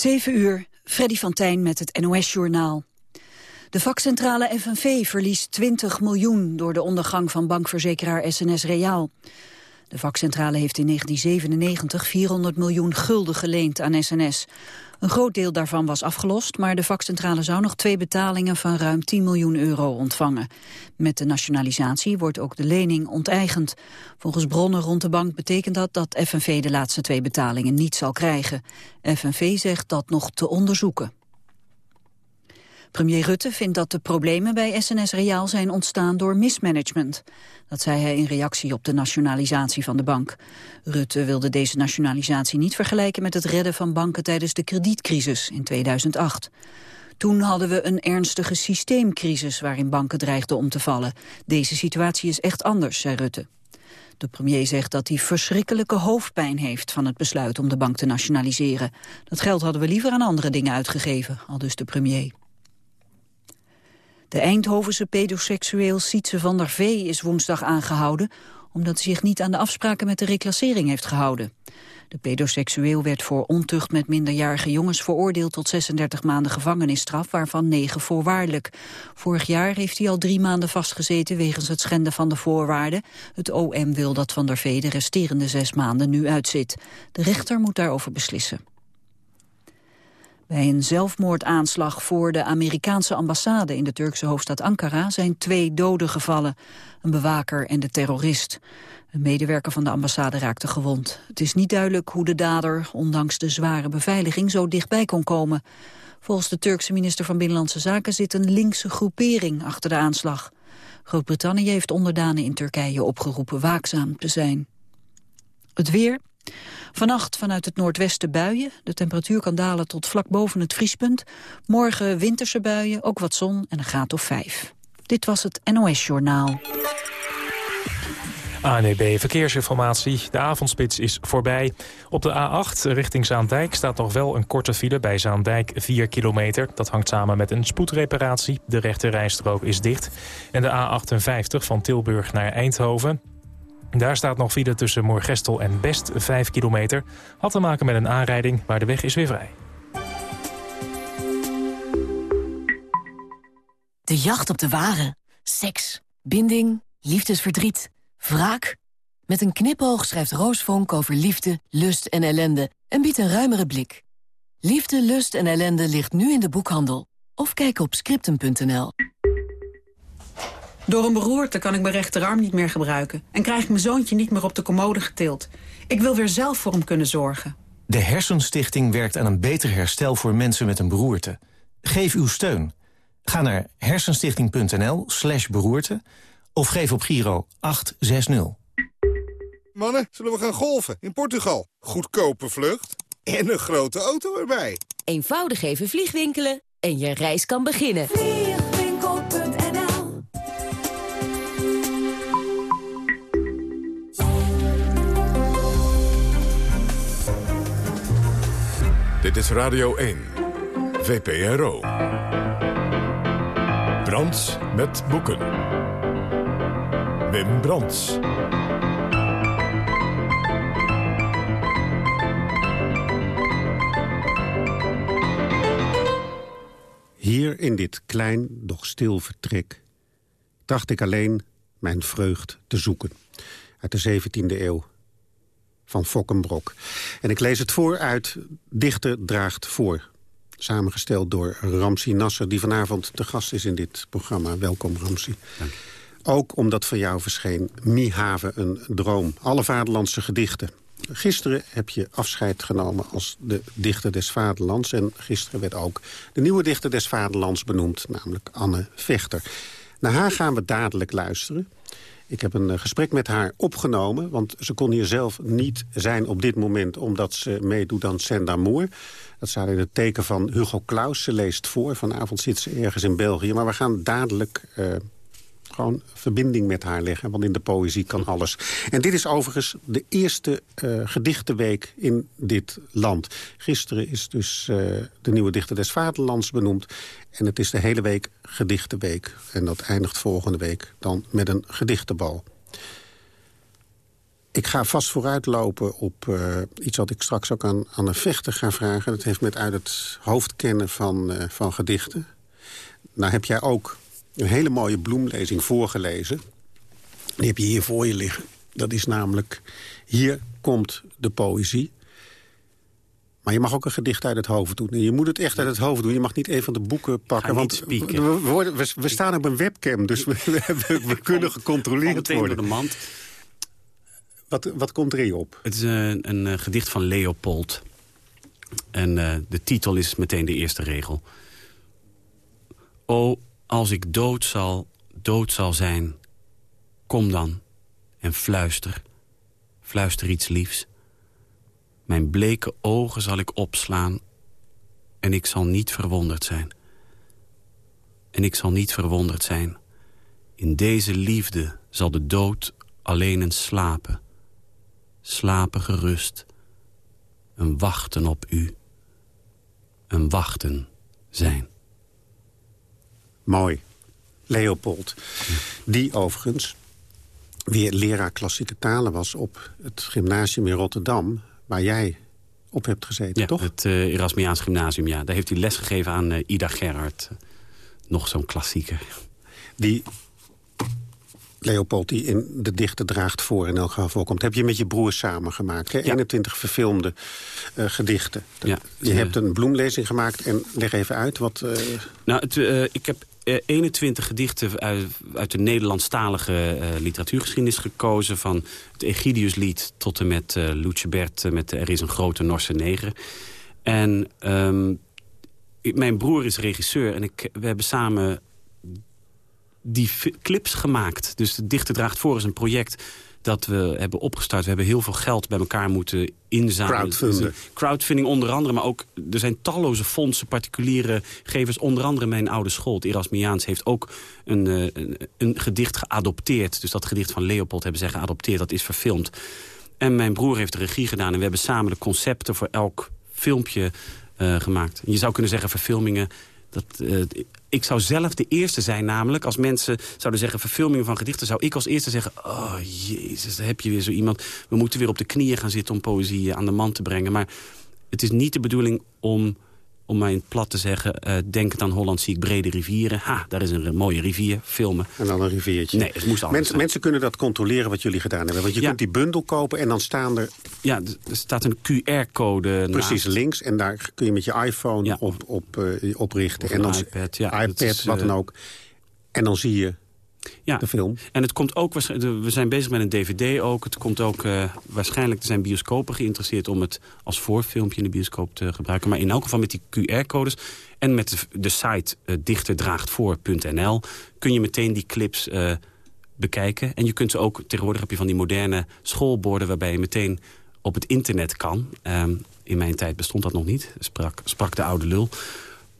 7 uur, Freddy van Tijn met het NOS-journaal. De vakcentrale FNV verliest 20 miljoen door de ondergang van bankverzekeraar SNS Reaal. De vakcentrale heeft in 1997 400 miljoen gulden geleend aan SNS. Een groot deel daarvan was afgelost, maar de vakcentrale zou nog twee betalingen van ruim 10 miljoen euro ontvangen. Met de nationalisatie wordt ook de lening onteigend. Volgens bronnen rond de bank betekent dat dat FNV de laatste twee betalingen niet zal krijgen. FNV zegt dat nog te onderzoeken. Premier Rutte vindt dat de problemen bij SNS Reaal zijn ontstaan door mismanagement. Dat zei hij in reactie op de nationalisatie van de bank. Rutte wilde deze nationalisatie niet vergelijken met het redden van banken tijdens de kredietcrisis in 2008. Toen hadden we een ernstige systeemcrisis waarin banken dreigden om te vallen. Deze situatie is echt anders, zei Rutte. De premier zegt dat hij verschrikkelijke hoofdpijn heeft van het besluit om de bank te nationaliseren. Dat geld hadden we liever aan andere dingen uitgegeven, al dus de premier. De Eindhovense pedoseksueel Sietse van der Vee is woensdag aangehouden... omdat hij zich niet aan de afspraken met de reclassering heeft gehouden. De pedoseksueel werd voor ontucht met minderjarige jongens veroordeeld tot 36 maanden gevangenisstraf, waarvan 9 voorwaardelijk. Vorig jaar heeft hij al drie maanden vastgezeten wegens het schenden van de voorwaarden. Het OM wil dat Van der Vee de resterende zes maanden nu uitzit. De rechter moet daarover beslissen. Bij een zelfmoordaanslag voor de Amerikaanse ambassade in de Turkse hoofdstad Ankara zijn twee doden gevallen, een bewaker en de terrorist. Een medewerker van de ambassade raakte gewond. Het is niet duidelijk hoe de dader, ondanks de zware beveiliging, zo dichtbij kon komen. Volgens de Turkse minister van Binnenlandse Zaken zit een linkse groepering achter de aanslag. Groot-Brittannië heeft onderdanen in Turkije opgeroepen waakzaam te zijn. Het weer, Vannacht vanuit het noordwesten buien. De temperatuur kan dalen tot vlak boven het vriespunt. Morgen winterse buien, ook wat zon en een graad of vijf. Dit was het NOS Journaal. ANEB Verkeersinformatie. De avondspits is voorbij. Op de A8 richting Zaandijk staat nog wel een korte file bij Zaandijk 4 kilometer. Dat hangt samen met een spoedreparatie. De rechte rijstrook is dicht. En de A58 van Tilburg naar Eindhoven. Daar staat nog file tussen Moorgestel en Best 5 kilometer. Had te maken met een aanrijding, maar de weg is weer vrij. De jacht op de ware. Seks, binding, liefdesverdriet, wraak. Met een knipoog schrijft Roos Vonk over liefde, lust en ellende... en biedt een ruimere blik. Liefde, lust en ellende ligt nu in de boekhandel. Of kijk op scriptum.nl. Door een beroerte kan ik mijn rechterarm niet meer gebruiken... en krijg ik mijn zoontje niet meer op de commode getild. Ik wil weer zelf voor hem kunnen zorgen. De Hersenstichting werkt aan een beter herstel voor mensen met een beroerte. Geef uw steun. Ga naar hersenstichting.nl slash beroerte... of geef op Giro 860. Mannen, zullen we gaan golven in Portugal? Goedkope vlucht en een grote auto erbij. Eenvoudig even vliegwinkelen en je reis kan beginnen. Dit is Radio 1, VPRO. Brands met boeken. Wim Brands. Hier in dit klein, doch stil vertrek... dacht ik alleen mijn vreugd te zoeken. Uit de 17e eeuw van Fokkenbrok. En ik lees het voor uit Dichter draagt voor. Samengesteld door Ramsi Nasser, die vanavond te gast is in dit programma. Welkom, Ramsi. Dank. Ook omdat van jou verscheen Mihave een droom. Alle vaderlandse gedichten. Gisteren heb je afscheid genomen als de dichter des vaderlands. En gisteren werd ook de nieuwe dichter des vaderlands benoemd, namelijk Anne Vechter. Naar haar gaan we dadelijk luisteren. Ik heb een eh, gesprek met haar opgenomen, want ze kon hier zelf niet zijn op dit moment... omdat ze meedoet aan Senda Moor. Dat staat in het teken van Hugo Claus. Ze leest voor. Vanavond zit ze ergens in België. Maar we gaan dadelijk uh, gewoon verbinding met haar leggen. Want in de poëzie kan alles. En dit is overigens de eerste uh, gedichtenweek in dit land. Gisteren is dus uh, de nieuwe dichter des Vaderlands benoemd. En het is de hele week gedichtenweek. En dat eindigt volgende week dan met een gedichtenbal. Ik ga vast vooruitlopen op uh, iets wat ik straks ook aan Anne Vechter ga vragen. Dat heeft met uit het hoofd kennen van, van gedichten. Nou heb jij ook een hele mooie bloemlezing voorgelezen. Die heb je hier voor je liggen. Dat is namelijk, hier komt de poëzie. Maar je mag ook een gedicht uit het hoofd doen. En je moet het echt uit het hoofd doen. Je mag niet een van de boeken pakken. Want we, we, we, we, staan op een webcam, dus we, we kunnen gecontroleerd worden. de mand. Wat, wat komt er hier op? Het is een, een, een gedicht van Leopold. En uh, de titel is meteen de eerste regel. O, als ik dood zal, dood zal zijn, kom dan en fluister. Fluister iets liefs. Mijn bleke ogen zal ik opslaan en ik zal niet verwonderd zijn. En ik zal niet verwonderd zijn. In deze liefde zal de dood alleen een slapen. Slapen gerust. Een wachten op u. Een wachten zijn. Mooi. Leopold. Die overigens weer leraar klassieke talen was op het gymnasium in Rotterdam... waar jij op hebt gezeten, ja, toch? het uh, Erasmiaans gymnasium, ja. Daar heeft hij les gegeven aan uh, Ida Gerhard. nog zo'n klassieker. Die Leopold die in de dichte draagt voor in elk geval voorkomt. Heb je met je broer samengemaakt, hè? Ja. 21 verfilmde uh, gedichten. Ja, je hebt een bloemlezing gemaakt en leg even uit wat... Uh... Nou, het, uh, ik heb 21 gedichten uit, de Nederlandstalige literatuurgeschiedenis gekozen... van het Egidiuslied tot en met uh, Lucebert met Er is een grote Norse neger. En um, mijn broer is regisseur en ik, we hebben samen die clips gemaakt. Dus de Dichter Draagt Voor is een project dat we hebben opgestart. We hebben heel veel geld bij elkaar moeten inzamelen. Crowdfunding. Crowdfunding onder andere, maar ook... er zijn talloze fondsen, particuliere gevers. Onder andere mijn oude school, het Erasmiaans... heeft ook een, een, een gedicht geadopteerd. Dus dat gedicht van Leopold hebben zij geadopteerd. Dat is verfilmd. En mijn broer heeft de regie gedaan. En we hebben samen de concepten voor elk filmpje uh, gemaakt. je zou kunnen zeggen verfilmingen... Dat, uh, ik zou zelf de eerste zijn namelijk. Als mensen zouden zeggen verfilmingen van gedichten... zou ik als eerste zeggen... oh jezus, daar heb je weer zo iemand. We moeten weer op de knieën gaan zitten om poëzie aan de man te brengen. Maar het is niet de bedoeling om om mij in plat te zeggen... Uh, denk aan Holland zie ik brede rivieren. Ha, daar is een mooie rivier, filmen. En dan een riviertje. Nee, het moest Mensen, mensen kunnen dat controleren wat jullie gedaan hebben. Want je ja. kunt die bundel kopen en dan staan er... Ja, er staat een QR-code Precies, naast. links. En daar kun je met je iPhone ja. op, op, uh, oprichten. Of en dan iPad, ja, iPad is, wat dan uh, ook. En dan zie je ja. de film. En het komt ook, we zijn bezig met een dvd ook. Het komt ook, uh, waarschijnlijk zijn bioscopen geïnteresseerd... om het als voorfilmpje in de bioscoop te gebruiken. Maar in elk geval met die QR-codes en met de, site uh, dichterdraagtvoor.nl... kun je meteen die clips uh, bekijken. En je kunt ze ook, tegenwoordig heb je van die moderne schoolborden... waarbij je meteen op het internet kan. Um, in mijn tijd bestond dat nog niet, sprak, sprak de oude lul...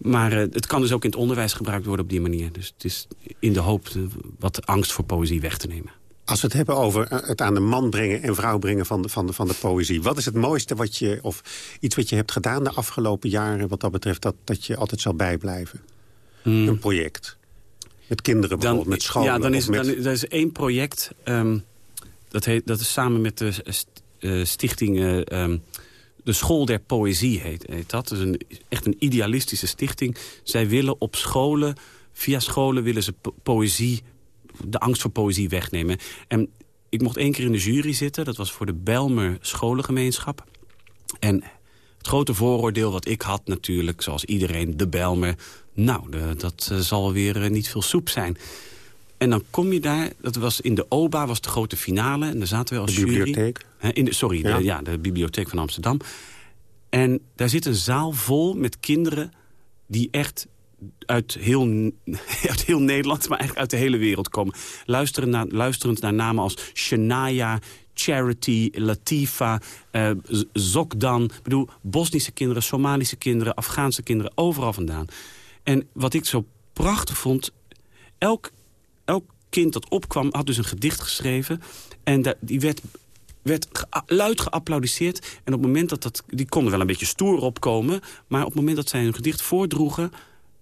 Maar uh, het kan dus ook in het onderwijs gebruikt worden op die manier. Dus het is in de hoop uh, wat angst voor poëzie weg te nemen. Als we het hebben over het aan de man brengen en vrouw brengen van de, van de, van de poëzie. Wat is het mooiste wat je, of iets wat je hebt gedaan de afgelopen jaren... wat dat betreft dat, dat je altijd zal bijblijven? Hmm. Een project. Met kinderen bijvoorbeeld, dan, met scholen. Ja, dan is, met... dan, er is één project. Um, dat, heet, dat is samen met de stichting... Um, de School der Poëzie heet, heet dat. Is een, echt een idealistische stichting. Zij willen op scholen, via scholen willen ze po poëzie, de angst voor poëzie wegnemen. En ik mocht één keer in de jury zitten. Dat was voor de Belmer scholengemeenschap. En het grote vooroordeel wat ik had natuurlijk, zoals iedereen, de Belmer... nou, de, dat uh, zal weer uh, niet veel soep zijn. En dan kom je daar, dat was in de OBA, was de grote finale. En daar zaten we als de jury. bibliotheek? In de, sorry, ja. De, ja, de bibliotheek van Amsterdam. En daar zit een zaal vol met kinderen die echt uit heel, uit heel Nederland, maar eigenlijk uit de hele wereld komen. Luisteren naar, luisterend naar namen als Shania, Charity, Latifa, uh, Zokdan. Ik bedoel, Bosnische kinderen, Somalische kinderen, Afghaanse kinderen, overal vandaan. En wat ik zo prachtig vond, elk kind dat opkwam had dus een gedicht geschreven. En die werd werd luid geapplaudiseerd. En op het moment dat dat... Die konden wel een beetje stoer opkomen. Maar op het moment dat zij hun gedicht voordroegen...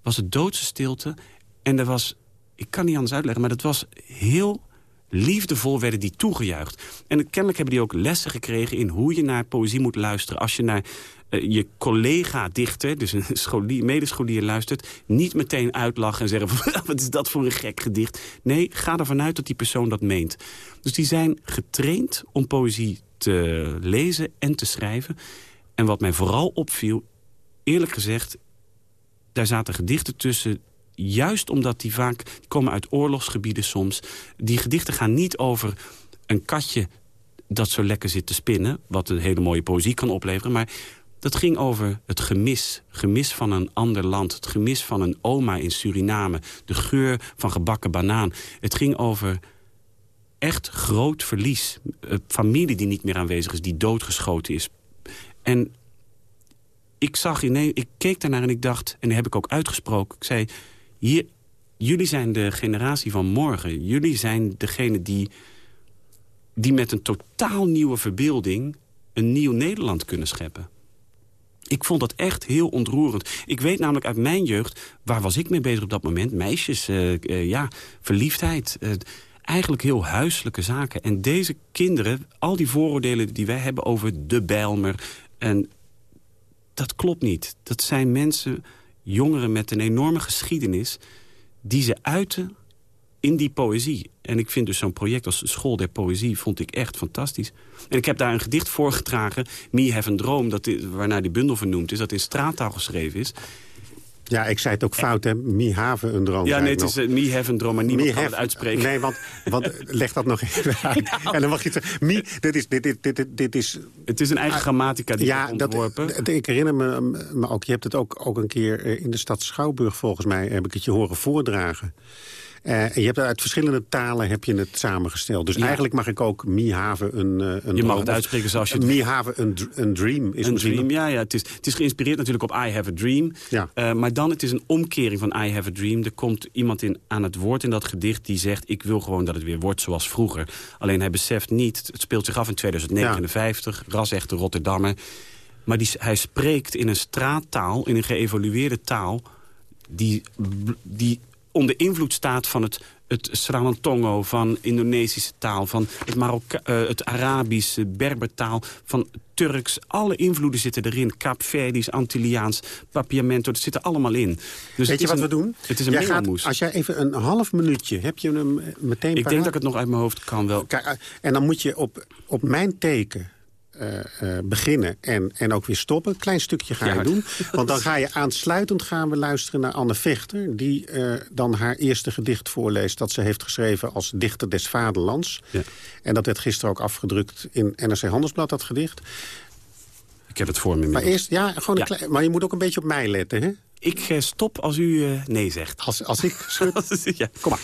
was het doodse stilte. En er was... Ik kan niet anders uitleggen, maar dat was heel liefdevol werden die toegejuicht. En kennelijk hebben die ook lessen gekregen in hoe je naar poëzie moet luisteren. Als je naar je collega-dichter, dus een scholier, medescholier luistert... niet meteen uitlachen en zeggen, wat is dat voor een gek gedicht? Nee, ga ervan uit dat die persoon dat meent. Dus die zijn getraind om poëzie te lezen en te schrijven. En wat mij vooral opviel, eerlijk gezegd... daar zaten gedichten tussen juist omdat die vaak komen uit oorlogsgebieden soms. Die gedichten gaan niet over een katje dat zo lekker zit te spinnen... wat een hele mooie poëzie kan opleveren... maar dat ging over het gemis. Gemis van een ander land. Het gemis van een oma in Suriname. De geur van gebakken banaan. Het ging over echt groot verlies. Familie die niet meer aanwezig is, die doodgeschoten is. En ik zag ineens, ik keek daarnaar en ik dacht... en dat heb ik ook uitgesproken. Ik zei, hier, jullie zijn de generatie van morgen. Jullie zijn degene die, die met een totaal nieuwe verbeelding... een nieuw Nederland kunnen scheppen. Ik vond dat echt heel ontroerend. Ik weet namelijk uit mijn jeugd, waar was ik mee bezig op dat moment? Meisjes, uh, uh, ja, verliefdheid. Uh, eigenlijk heel huiselijke zaken. En deze kinderen, al die vooroordelen die wij hebben over de Bijlmer... en dat klopt niet. Dat zijn mensen, jongeren met een enorme geschiedenis... die ze uiten in die poëzie. En ik vind dus zo'n project als School der Poëzie vond ik echt fantastisch. En ik heb daar een gedicht voorgedragen, Me Have a Droom... Dat waarnaar die bundel vernoemd is, dat in straattaal geschreven is... Ja, ik zei het ook fout, hè? Me have een droom. Ja, nee, het is uh, me have een droom, maar niemand me kan have, het uitspreken. Nee, want, want leg dat nog even uit. Nou. En dan mag je zeggen, me, dit is... Dit, dit, dit, dit is het is een eigen grammatica die ja, ontworpen. Dat, ik herinner me, me ook, je hebt het ook, ook een keer eh, in de stad Schouwburg volgens mij... heb ik het je horen voordragen. Uh, je hebt uit verschillende talen heb je het samengesteld. Dus ja. eigenlijk mag ik ook me have een, uh, een Je mag het uitspreken zoals je. Me have een, een dream. Is een dream, ja. ja het, is, het is geïnspireerd natuurlijk op I have a dream. Ja. Uh, maar dan het is een omkering van I have a dream. Er komt iemand in, aan het woord in dat gedicht die zegt... ik wil gewoon dat het weer wordt zoals vroeger. Alleen hij beseft niet, het speelt zich af in 2059. Ja. Ras-echte Rotterdammer. Maar die, hij spreekt in een straattaal, in een geëvolueerde taal... die, die onder invloed staat van het, het Srawantongo, van Indonesische taal... van het, Marokka uh, het Arabische, Berbertaal, van Turks. Alle invloeden zitten erin. Kaapverdisch, Antilliaans, Papiamento, dat zit er allemaal in. Dus Weet je wat een, we doen? Het is een jij gaat, Als jij even een half minuutje, heb je hem meteen Ik paraat? denk dat ik het nog uit mijn hoofd kan wel. Kijk, en dan moet je op, op mijn teken uh, uh, beginnen en, en ook weer stoppen. Een klein stukje ga je doen. Want dan ga je aansluitend gaan we luisteren naar Anne Vechter... die uh, dan haar eerste gedicht voorleest... dat ze heeft geschreven als dichter des vaderlands. Ja. En dat werd gisteren ook afgedrukt in NRC Handelsblad, dat gedicht. Ik heb het voor me. Maar eerst, ja, gewoon een klein, maar je moet ook een beetje op mij letten, hè? Ik stop als u nee zegt. Als, als ik schud? ja. Kom maar.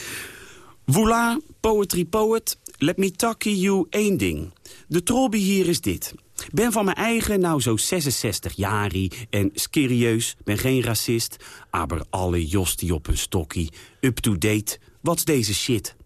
Voila, poetry poet, let me talk you één ding. De trobby hier is dit. Ben van mijn eigen nou zo 66 jari en serieus, ben geen racist. Aber alle jos die op een stokkie, up-to-date, wat's deze shit?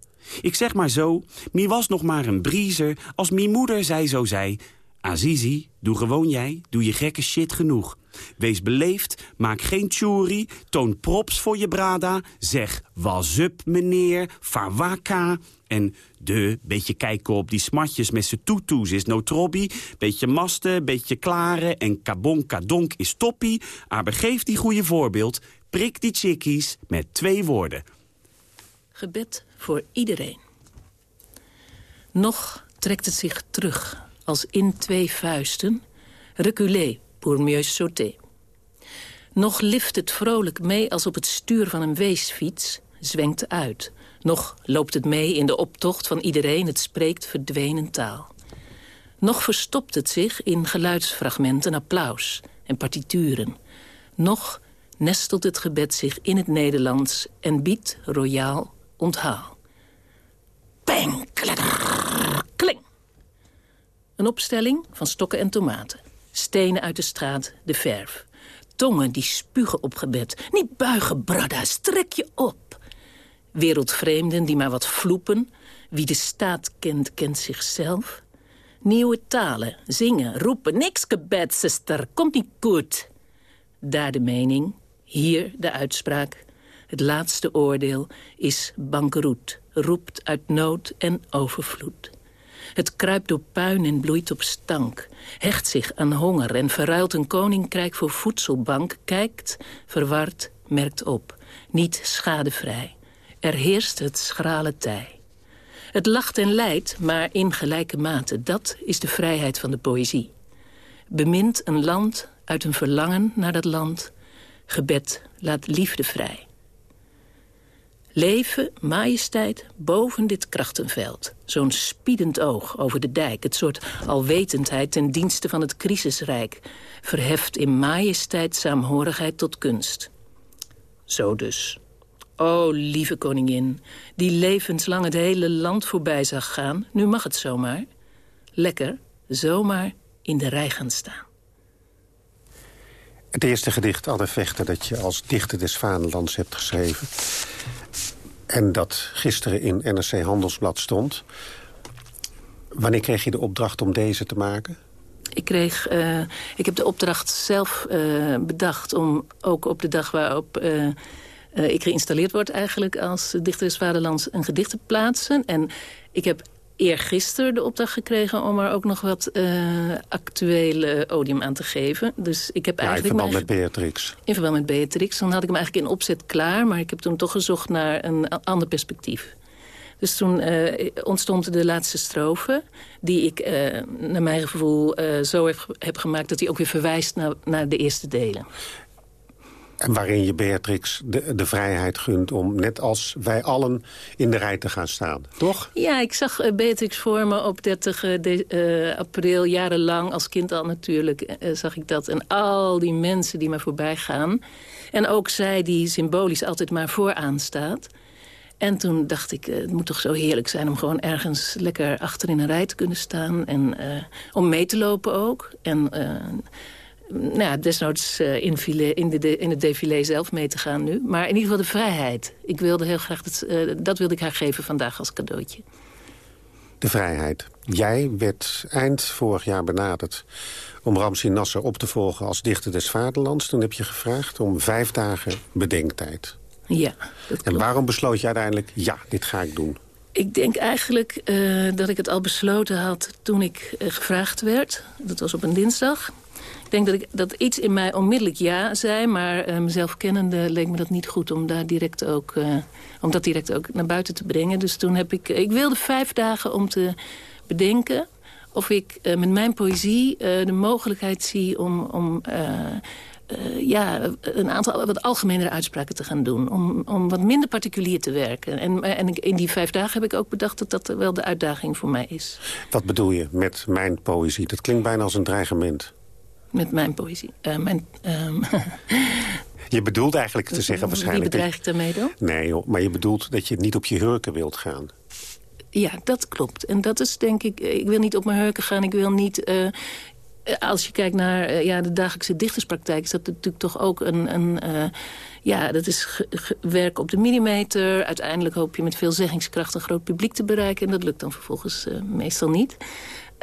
Ik zeg maar zo, mi was nog maar een briezer als mi moeder zei zo zei... Azizi, doe gewoon jij, doe je gekke shit genoeg. Wees beleefd, maak geen tjoeri, toon props voor je brada... zeg was up meneer, farwaka... En de, beetje kijken op die smatjes met z'n toetoes is no trobby. Beetje masten, beetje klaren en kabon kadonk is toppie. Maar geef die goede voorbeeld, prik die chickies met twee woorden. Gebed voor iedereen. Nog trekt het zich terug als in twee vuisten. Reculé pour mieux sauter. Nog lift het vrolijk mee als op het stuur van een weesfiets, zwengt uit. Nog loopt het mee in de optocht van iedereen, het spreekt verdwenen taal. Nog verstopt het zich in geluidsfragmenten, applaus en partituren. Nog nestelt het gebed zich in het Nederlands en biedt royaal onthaal. Peng, kling. Een opstelling van stokken en tomaten. Stenen uit de straat, de verf. Tongen die spugen op gebed. Niet buigen, brada, strek je op. Wereldvreemden die maar wat vloepen. Wie de staat kent, kent zichzelf. Nieuwe talen, zingen, roepen. Niks gebed, zuster, komt niet goed. Daar de mening, hier de uitspraak. Het laatste oordeel is bankroet, roept uit nood en overvloed. Het kruipt door puin en bloeit op stank. Hecht zich aan honger en verruilt een koninkrijk voor voedselbank. Kijkt, verward, merkt op. Niet schadevrij. Er heerst het schrale tij. Het lacht en lijdt, maar in gelijke mate. Dat is de vrijheid van de poëzie. Bemint een land uit een verlangen naar dat land. Gebed laat liefde vrij. Leven, majesteit, boven dit krachtenveld. Zo'n spiedend oog over de dijk. Het soort alwetendheid ten dienste van het crisisrijk. Verheft in majesteit saamhorigheid tot kunst. Zo dus. O, lieve koningin, die levenslang het hele land voorbij zag gaan. Nu mag het zomaar. Lekker, zomaar in de rij gaan staan. Het eerste gedicht, Anne dat je als dichter des Vaderlands hebt geschreven... en dat gisteren in NRC Handelsblad stond... wanneer kreeg je de opdracht om deze te maken? Ik, kreeg, uh, ik heb de opdracht zelf uh, bedacht om ook op de dag waarop... Uh, ik geïnstalleerd word eigenlijk als dichter des Vaderlands een gedicht te plaatsen. En ik heb eergisteren de opdracht gekregen om er ook nog wat uh, actuele odium aan te geven. Dus ik heb ja, eigenlijk in verband met Beatrix. In verband met Beatrix. Dan had ik hem eigenlijk in opzet klaar, maar ik heb toen toch gezocht naar een ander perspectief. Dus toen uh, ontstond de laatste strofe, die ik uh, naar mijn gevoel zo heb, heb, gemaakt... dat hij ook weer verwijst naar, naar de eerste delen. Waarin je Beatrix de, de vrijheid gunt om net als wij allen in de rij te gaan staan, toch? Ja, ik zag uh, Beatrix voor me op 30 de, uh, april, jarenlang, als kind al natuurlijk, zag ik dat. En al die mensen die maar voorbij gaan. En ook zij die symbolisch altijd maar vooraan staat. En toen dacht ik, het moet toch zo heerlijk zijn om gewoon ergens lekker achter in een rij te kunnen staan. En om mee te lopen ook. En nou ja, desnoods uh, in, file, in, de, in het défilé zelf mee te gaan nu. Maar in ieder geval de vrijheid. Ik wilde heel graag dat, uh, dat wilde ik haar geven vandaag als cadeautje. De vrijheid. Jij werd eind vorig jaar benaderd om Ramsi Nasser op te volgen als dichter des vaderlands. Toen heb je gevraagd om vijf dagen bedenktijd. Ja. En waarom besloot je uiteindelijk, ja, dit ga ik doen? Ik denk eigenlijk uh, dat ik het al besloten had toen ik gevraagd werd. Dat was op een dinsdag. Ik denk dat, ik, dat iets in mij onmiddellijk ja zei... maar uh, mezelf kennende leek me dat niet goed om, daar direct ook, uh, om dat direct ook naar buiten te brengen. Dus toen heb ik... Ik wilde vijf dagen om te bedenken of ik met mijn poëzie de mogelijkheid zie om... om ja, een aantal wat algemenere uitspraken te gaan doen. Om, om wat minder particulier te werken. En, en in die vijf dagen heb ik ook bedacht dat dat wel de uitdaging voor mij is. Wat bedoel je met mijn poëzie? Dat klinkt bijna als een dreigement met mijn poëzie. Uh, mijn, um... Je bedoelt eigenlijk te zeggen waarschijnlijk... Wie bedreig ik daarmee dan? Nee, joh, maar je bedoelt dat je niet op je hurken wilt gaan. Ja, dat klopt. En dat is denk ik... Ik wil niet op mijn hurken gaan. Ik wil niet... Uh, als je kijkt naar uh, ja, de dagelijkse dichterspraktijk... is dat natuurlijk toch ook een... een ja, dat is werk op de millimeter. Uiteindelijk hoop je met veel zeggingskracht een groot publiek te bereiken. En dat lukt dan vervolgens meestal niet.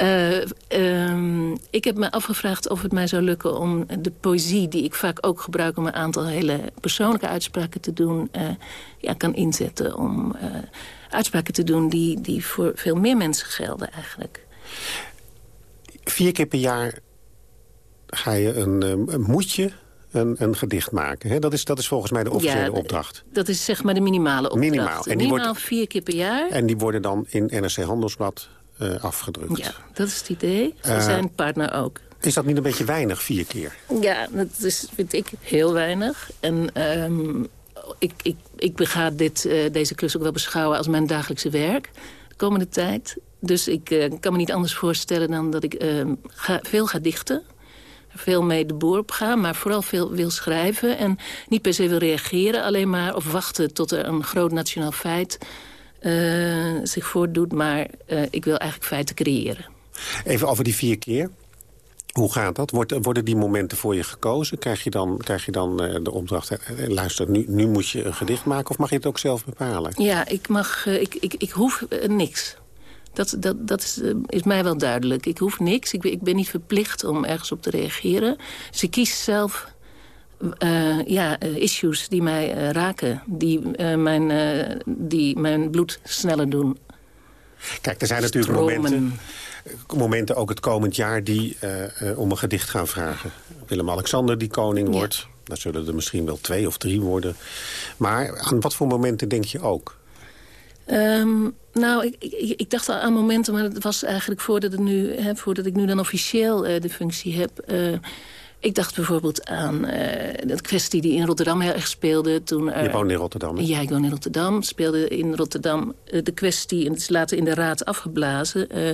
Uh, um, ik heb me afgevraagd of het mij zou lukken om de poëzie... die ik vaak ook gebruik om een aantal hele persoonlijke uitspraken te doen... Uh, ja, kan inzetten om uh, uitspraken te doen die, die voor veel meer mensen gelden eigenlijk. Vier keer per jaar ga je een, een moedje een, een, gedicht maken. Hè? Dat, is, dat is volgens mij de officiële ja, opdracht. Dat is zeg maar de minimale opdracht. Minimaal. En die Minimaal wordt, vier keer per jaar. En die worden dan in NRC Handelsblad uh, afgedrukt. Ja, dat is het idee. Voor uh, zijn partner ook. Is dat niet een beetje weinig, vier keer? Ja, dat is, vind ik heel weinig. En um, ik, ik, ik bega dit, uh, deze klus ook wel beschouwen als mijn dagelijkse werk. De komende tijd. Dus ik uh, kan me niet anders voorstellen dan dat ik ehm, ga, veel ga dichten. Veel mee de boer op ga, maar vooral veel wil schrijven. En niet per se wil reageren, alleen maar of wachten tot er een groot nationaal feit uh, zich voordoet. Maar uh, ik wil eigenlijk feiten creëren. Even over die vier keer. Hoe gaat dat? worden die momenten voor je gekozen? Krijg je dan, krijg je dan uh, de opdracht, luister, nu, nu moet je een gedicht maken... of mag je het ook zelf bepalen? Ja, ik, mag, ik, ik, ik hoef niks. Dat, dat, dat is, is, mij wel duidelijk. Ik hoef niks. Ik ben, ik ben niet verplicht om ergens op te reageren. Dus ik kies zelf uh, ja, uh, issues die mij uh, raken. Die, mijn, die mijn bloed sneller doen. Kijk, er zijn natuurlijk momenten, momenten, ook het komend jaar... die om een gedicht gaan vragen. Willem-Alexander die koning wordt. Ja. Daar zullen er misschien wel twee of drie worden. Maar aan wat voor momenten denk je ook? Um, nou, ik, ik, ik, dacht al aan momenten, maar het was eigenlijk voordat, het nu, hè, voordat ik nu dan officieel de functie heb... Ik dacht bijvoorbeeld aan uh, de kwestie die in Rotterdam heel erg speelde. Toen er, Je woont in Rotterdam? Ja, ik woon in Rotterdam. Speelde in Rotterdam uh, de kwestie, en het is later in de raad afgeblazen... Uh,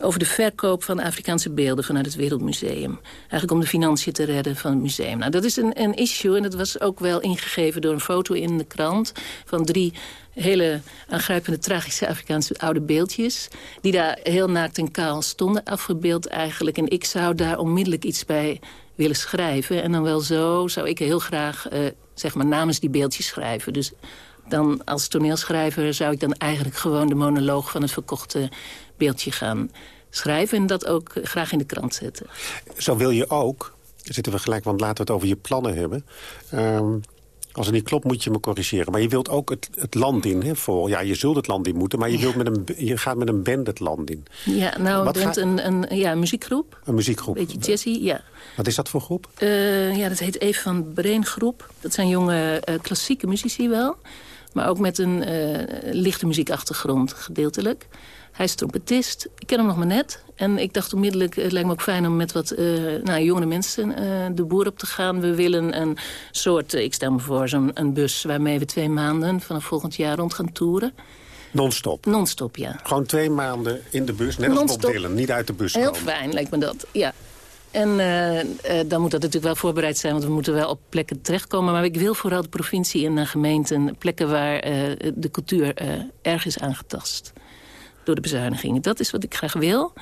over de verkoop van Afrikaanse beelden vanuit het Wereldmuseum. Eigenlijk om de financiën te redden van het museum. Nou, dat is een, een issue en dat was ook wel ingegeven door een foto in de krant... van drie hele aangrijpende, tragische Afrikaanse oude beeldjes... die daar heel naakt en kaal stonden, afgebeeld eigenlijk. En ik zou daar onmiddellijk iets bij willen schrijven. En dan wel zo zou ik heel graag uh, zeg maar namens die beeldjes schrijven. Dus dan als toneelschrijver zou ik dan eigenlijk gewoon de monoloog van het verkochte beeldje gaan schrijven. En dat ook graag in de krant zetten. Zo wil je ook, zitten we gelijk, want laten we het over je plannen hebben... Um, als het niet klopt, moet je me corrigeren. Maar je wilt ook het, het land in. Hè, voor, ja, je zult het land in moeten, maar je, wilt met een, je gaat met een band het land in. Ja, nou, Wat bent een, een, ja, een muziekgroep. Een muziekgroep. Beetje jazzy, ja. Wat is dat voor groep? Uh, ja, dat heet even van Brain Groep. Dat zijn jonge uh, klassieke muzici wel. Maar ook met een uh, lichte muziekachtergrond, gedeeltelijk. Hij is trompetist. Ik ken hem nog maar net. En ik dacht onmiddellijk, het lijkt me ook fijn om met wat uh, nou, jonge mensen uh, de boer op te gaan. We willen een soort, uh, ik stel me voor, zo'n een bus waarmee we twee maanden vanaf volgend jaar rond gaan toeren. Non-stop? Non-stop, ja. Gewoon twee maanden in de bus, net als Bob Dylan, niet uit de bus komen. Heel fijn, lijkt me dat, ja. En uh, uh, dan moet dat natuurlijk wel voorbereid zijn, want we moeten wel op plekken terechtkomen. Maar ik wil vooral de provincie en de gemeenten, plekken waar uh, de cultuur erg is aangetast door de bezuinigingen. Dat is wat ik graag wil.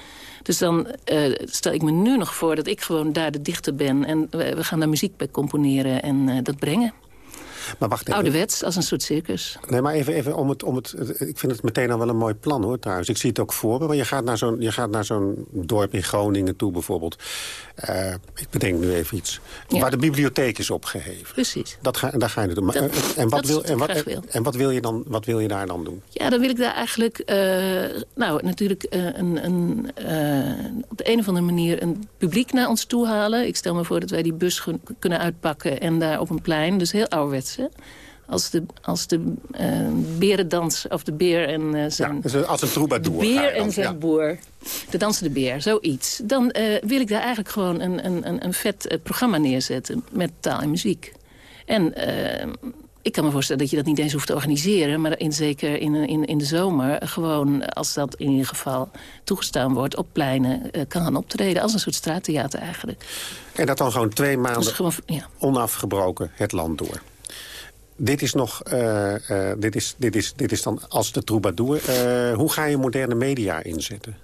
Dus dan uh, stel ik me nu nog voor dat ik gewoon daar de dichter ben... en we, gaan daar muziek bij componeren en uh, dat brengen. Maar wacht even. Ouderwets, als een soort circus. Nee, maar even, even om, het, om het... Ik vind het meteen al wel een mooi plan, hoor, trouwens. Ik zie het ook voor me. Maar je gaat naar zo'n zo'n dorp in Groningen toe, bijvoorbeeld. Uh, ik bedenk nu even iets. Ja. Waar de bibliotheek is opgeheven. Precies. Dat ga, daar ga je doen. Maar, dat, en, wat wil, en, wat, en wat wil je dan wat wil je daar dan doen? Ja, dan wil ik daar eigenlijk... Uh, nou, natuurlijk uh, een, een, op de een of andere manier... een publiek naar ons toe halen. Ik stel me voor dat wij die bus kunnen uitpakken... en daar op een plein, dus heel ouderwets als de, als de uh, berendans, of de beer en uh, zijn... Ja, als een troubadour. De beer en zijn ja. boer, de dansende beer, zoiets. Dan uh, wil ik daar eigenlijk gewoon een, een, een vet programma neerzetten met taal en muziek. En ik kan me voorstellen dat je dat niet eens hoeft te organiseren... maar in, zeker in, in, in de zomer gewoon, als dat in ieder geval toegestaan wordt... op pleinen kan gaan optreden, als een soort straattheater eigenlijk. En dat dan gewoon twee maanden gewoon, ja. onafgebroken het land door? Dit is nog, uh, uh, dit, is, dit, is, dit is dan als de troubadour. Uh, hoe ga je moderne media inzetten?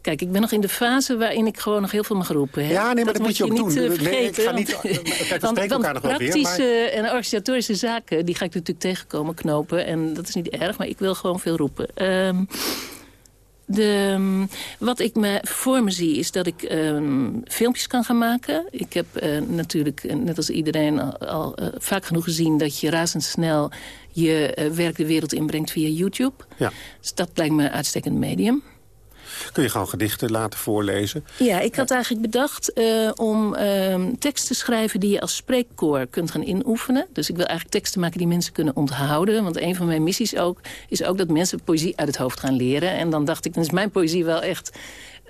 kijk, ik ben nog in de fase waarin ik gewoon nog heel veel mag roepen. Hè? Ja, nee, maar dat, dat moet je ook niet doen. Vergeten, nee, ik ga niet, kijk, elkaar nog wel weer. Praktische maar... en organisatorische zaken, die ga ik natuurlijk tegenkomen, knopen. En dat is niet erg, maar ik wil gewoon veel roepen. Um, de, mm, wat ik me voor me zie is dat ik um, filmpjes kan gaan maken. Ik heb uh, natuurlijk, net als iedereen, al, al uh, vaak genoeg gezien... dat je razendsnel je uh, werk de wereld inbrengt via YouTube. Ja. Dus dat lijkt me een uitstekend medium. Kun je gewoon gedichten laten voorlezen? Ja, ik had eigenlijk bedacht uh, om uh, teksten te schrijven... die je als spreekkoor kunt gaan inoefenen. Dus ik wil eigenlijk teksten maken die mensen kunnen onthouden. Want een van mijn missies ook, is ook dat mensen poëzie uit het hoofd gaan leren. En dan dacht ik, dan is mijn poëzie wel echt...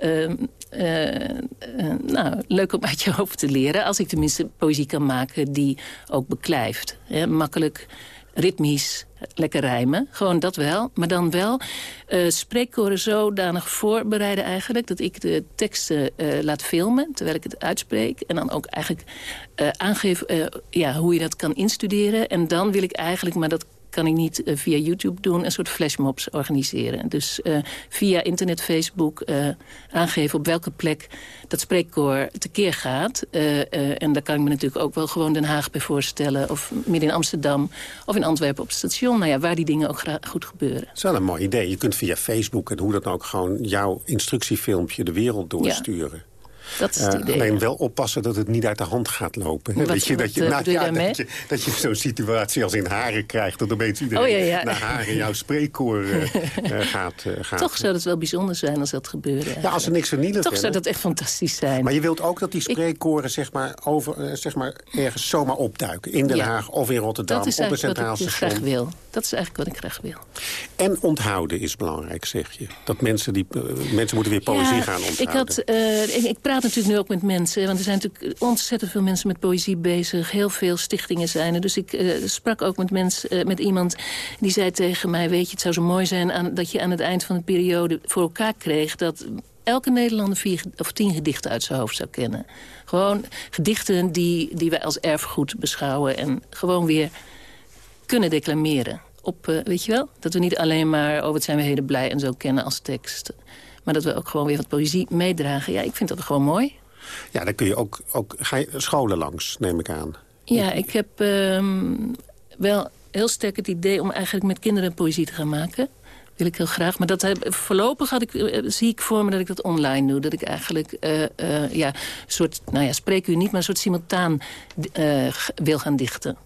Uh, uh, uh, nou, leuk om uit je hoofd te leren. Als ik tenminste poëzie kan maken die ook beklijft. Hè, makkelijk ritmisch, lekker rijmen. Gewoon dat wel. Maar dan wel uh, spreekkoren zodanig voorbereiden eigenlijk... dat ik de teksten uh, laat filmen terwijl ik het uitspreek. En dan ook eigenlijk uh, aangeef ja, hoe je dat kan instuderen. En dan wil ik eigenlijk, maar dat kan ik niet uh, via YouTube doen, een soort flashmobs organiseren. Dus uh, via internet, Facebook uh, aangeven op welke plek dat spreekkoor tekeer gaat. en daar kan ik me natuurlijk ook wel gewoon Den Haag bij voorstellen. Of midden in Amsterdam of in Antwerpen op het station. Nou ja, waar die dingen ook goed gebeuren. Dat is wel een mooi idee. Je kunt via Facebook en hoe dat ook gewoon jouw instructiefilmpje de wereld doorsturen. Ja. Dat is het Uh, idee. alleen wel oppassen dat het niet uit de hand gaat lopen. hè. Wat- dat je, wat, dat je, eh, nou, ja, dat dat zo'n situatie als in Haren krijgt... dat opeens iedereen Oh, ja, ja. naar Haren jouw spreekkoor eh, eh, gaat, eh, gaat. Toch zou het wel bijzonder zijn als dat gebeurde. Ja, als ze niks vernielen Toch zou dat echt fantastisch zijn. Maar je wilt ook dat die spreekkoren zeg maar, over, eh, zeg maar, ergens zomaar opduiken. In Den. Haag of in Rotterdam dat is op een centraal wat ik station. graag wil. Dat is eigenlijk wat ik graag wil. En onthouden is belangrijk, zeg je. Dat mensen, die, eh, mensen moeten weer poëzie gaan onthouden. Ik, had, eh, ik, ik praat natuurlijk nu ook met mensen. Want er zijn natuurlijk ontzettend veel mensen met poëzie bezig. Heel veel stichtingen zijn er. Dus ik eh, sprak ook met, mens, eh, met iemand die zei tegen mij... weet je, het zou zo mooi zijn aan, dat je aan het eind van de periode voor elkaar kreeg... dat elke Nederlander vier of tien gedichten uit zijn hoofd zou kennen. Gewoon gedichten die, die wij als erfgoed beschouwen... en gewoon weer kunnen declameren. Op, eh, weet je wel? Dat we niet alleen maar, oh wat zijn we heden blij en zo kennen als tekst. Maar dat we ook gewoon weer wat poëzie meedragen. Ja, ik vind dat gewoon mooi. Ja, dan kun je ook, ook ga je scholen langs, neem ik aan. Ja, ik heb ehm, wel heel sterk het idee om eigenlijk met kinderen poëzie te gaan maken. Wil ik heel graag. Maar dat heb, voorlopig had ik, eh, zie ik voor me dat ik dat online doe. Dat ik eigenlijk eh, eh, ja, een soort, nou ja, spreek u niet, maar een soort simultaan eh, wil gaan dichten.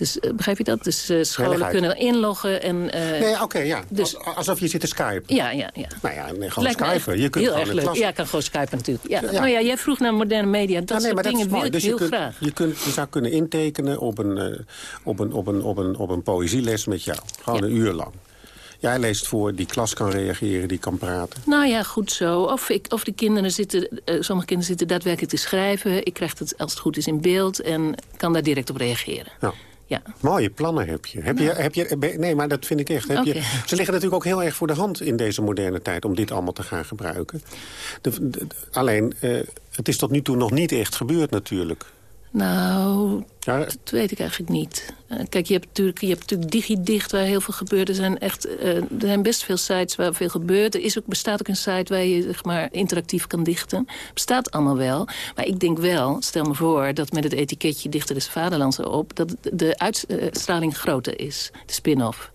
Dus eh, begrijp je dat? Dus eh, scholen kunnen inloggen en... eh, Nee, oké, ja. dus- Als- Alsof je zit te skypen. ja, ja, ja. Nou ja, nee, gewoon Lijkt skypen. Je kunt heel gewoon erg leuk. klas... Ja, ik kan gewoon skypen natuurlijk. Ja. Nou ja, jij vroeg naar moderne media. Dat soort dingen wil ik Dus heel graag. Je, kunt, je zou kunnen intekenen op een, op een, op een, op een, op een poëzieles met jou. Gewoon een uur lang. Jij leest voor, die klas kan reageren, die kan praten. Nou ja, goed zo. Of, ik, of de kinderen zitten, sommige kinderen zitten daadwerkelijk te schrijven. Ik krijg het als het goed is in beeld en kan daar direct op reageren. Ja. Ja. Mooie plannen heb je. Heb je, heb je nee, maar dat vind ik echt. Heb je, ze liggen natuurlijk ook heel erg voor de hand in deze moderne tijd... om dit allemaal te gaan gebruiken. De, de- de- alleen, eh, het is tot nu toe nog niet echt gebeurd natuurlijk. Nou, Ja, dat weet ik eigenlijk niet. Eh, kijk, je hebt natuurlijk, je hebt natuurlijk DigiDicht waar heel veel gebeurt. Er zijn, echt, eh, er zijn best veel sites waar veel gebeurt. Er is ook, bestaat ook een site waar je zeg maar, interactief kan dichten. Bestaat allemaal wel. Maar ik denk wel, stel me voor... dat met het etiketje Dichter des Vaderlands erop... dat de uitstraling groter is, de spin-off.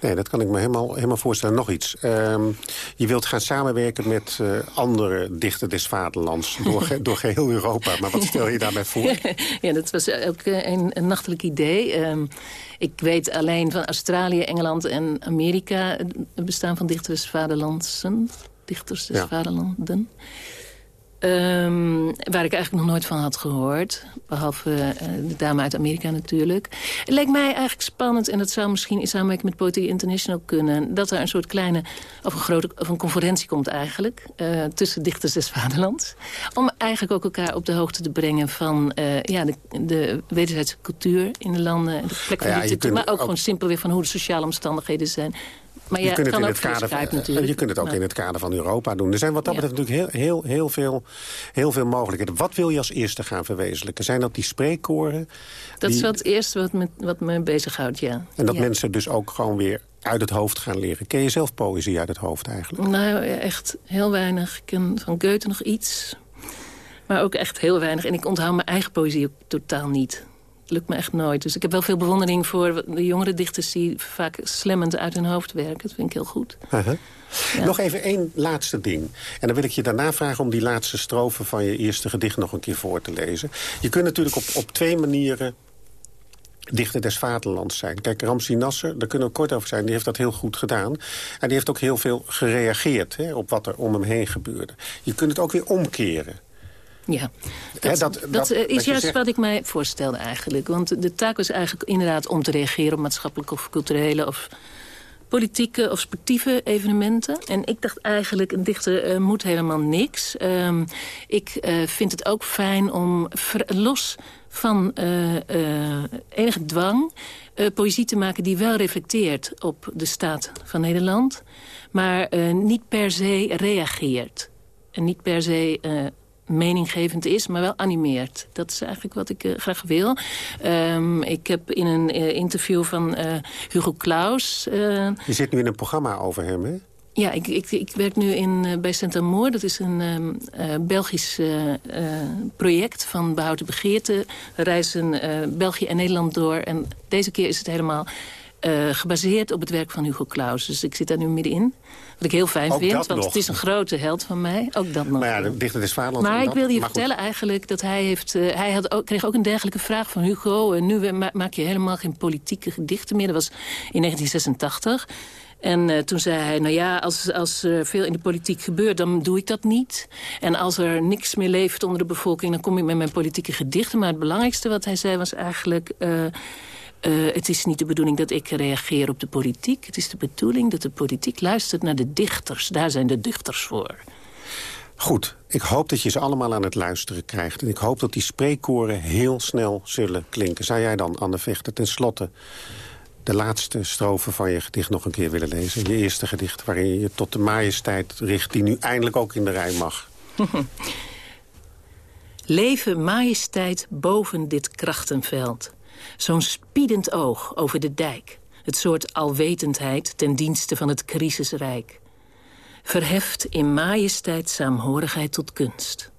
Nee, dat kan ik me helemaal, helemaal voorstellen. Nog iets. Ehm, je wilt gaan samenwerken met eh, andere dichter des vaderlands... Door, ge- door geheel Europa. Maar wat stel je daarbij voor? ja, dat was ook eh, een, een nachtelijk idee. Ehm, ik weet alleen van Australië, Engeland en Amerika... het bestaan van dichters des vaderlandsen. Dichters des Ja. vaderlanden. Ehm, waar ik eigenlijk nog nooit van had gehoord. Behalve eh, de dame uit Amerika natuurlijk. Het leek mij eigenlijk spannend, en dat zou misschien in samenwerking met Poetry International kunnen... dat er een soort kleine, of een grote, of een conferentie komt eigenlijk... eh, tussen dichters des vaderlands. Om eigenlijk ook elkaar op de hoogte te brengen van eh, ja, de, de wederzijdse cultuur in de landen... en de plek van Ja, kunt maar ook, ook- gewoon simpelweg van hoe de sociale omstandigheden zijn. Maar je kunt het in ook het kader van, natuurlijk. je kunt het ook in het kader van Europa doen. Er zijn wat dat Ja. betreft natuurlijk heel, heel, heel, veel, heel veel mogelijkheden. Wat wil je als eerste gaan verwezenlijken? Zijn dat die spreekkoren? Dat die- is wat het eerste wat me, wat me bezighoudt, ja. En dat Ja. mensen dus ook gewoon weer uit het hoofd gaan leren. Ken je zelf poëzie uit het hoofd eigenlijk? Nou, echt heel weinig. Ik ken van Goethe nog iets. Maar ook echt heel weinig. En ik onthoud mijn eigen poëzie ook totaal niet. Lukt me echt nooit. Dus ik heb wel veel bewondering voor de jongere dichters... die vaak slemmend uit hun hoofd werken. Dat vind ik heel goed. Uh-huh. Nog even één laatste ding. En dan wil ik je daarna vragen om die laatste strofe van je eerste gedicht nog een keer voor te lezen. Je kunt natuurlijk op, op twee manieren dichter des vaderlands zijn. Kijk, Ramsi Nasser, daar kunnen we kort over zijn, die heeft dat heel goed gedaan. En die heeft ook heel veel gereageerd hè, op wat er om hem heen gebeurde. Je kunt het ook weer omkeren. Ja, dat, dat- dat, dat- dat is juist zegt- wat ik mij voorstelde eigenlijk. Want de taak was eigenlijk inderdaad om te reageren... op maatschappelijke of culturele of politieke of sportieve evenementen. En ik dacht eigenlijk, een dichter eh, moet helemaal niks. Ehm, ik eh, vind het ook fijn om los van eh, enige dwang... poëzie te maken die wel reflecteert op de staat van Nederland... maar niet per se reageert. En niet per se meninggevend is, maar wel animeert. Dat is eigenlijk wat ik eh, graag wil. Ehm, ik heb in een eh, interview van eh, Hugo Claus... Je zit nu in een programma over hem, hè? ja, ik, ik, ik werk nu in, bij Saint-Amour. Dat is een ehm, eh, Belgisch project van Behouden Begeerte. We reizen België en Nederland door. En deze keer is het helemaal gebaseerd op het werk van Hugo Claus. Dus ik zit daar nu middenin. Wat ik heel fijn Ook vind, want nog. het is een grote held van mij. Ook dat nog. Maar ja, de dichter des vaderlands. Maar ik wilde je vertellen eigenlijk dat hij heeft... eh, hij had ook, kreeg ook een dergelijke vraag van Hugo. En nu ma- maak je helemaal geen politieke gedichten meer. Dat was in 1986. En eh, toen zei hij, nou ja, als, als er veel in de politiek gebeurt... dan doe ik dat niet. En als er niks meer leeft onder de bevolking... dan kom ik met mijn politieke gedichten. Maar het belangrijkste wat hij zei was eigenlijk... eh, eh, het is niet de bedoeling dat ik reageer op de politiek. Het is de bedoeling dat de politiek luistert naar de dichters. Daar zijn de dichters voor. Goed, ik hoop dat je ze allemaal aan het luisteren krijgt. En ik hoop dat die spreekkoren heel snel zullen klinken. Zou jij dan, Anne Vechter, ten slotte de laatste strofe van je gedicht nog een keer willen lezen? Je eerste gedicht, waarin je je tot de majesteit richt... die nu eindelijk ook in de rij mag. Leven majesteit boven dit krachtenveld. Zo'n spiedend oog over de dijk. Het soort alwetendheid ten dienste van het crisisrijk. Verheft in majesteit saamhorigheid tot kunst.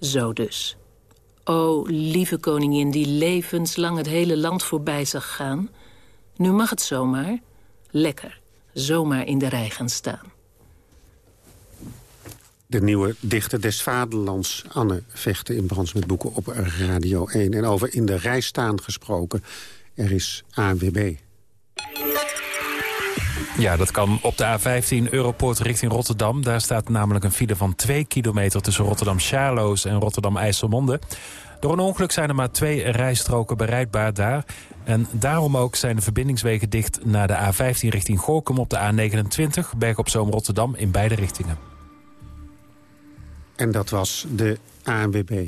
Zo dus. O, lieve koningin die levenslang het hele land voorbij zag gaan. Nu mag het zomaar, lekker, zomaar in de rij gaan staan. De nieuwe dichter des vaderlands, Anne Vechten in Brands met Boeken op Radio 1. En over in de rij staan gesproken, er is ANWB. Ja, dat kan op de A15 Europoort richting Rotterdam. Daar staat namelijk een file van 2 kilometer tussen Rotterdam-Charloes en Rotterdam-IJsselmonde. Door een ongeluk zijn er maar twee rijstroken bereikbaar daar. En daarom ook zijn de verbindingswegen dicht naar de A15 richting Gorkum op de A29... Berg op Zoom Rotterdam in beide richtingen. En dat was de ANWB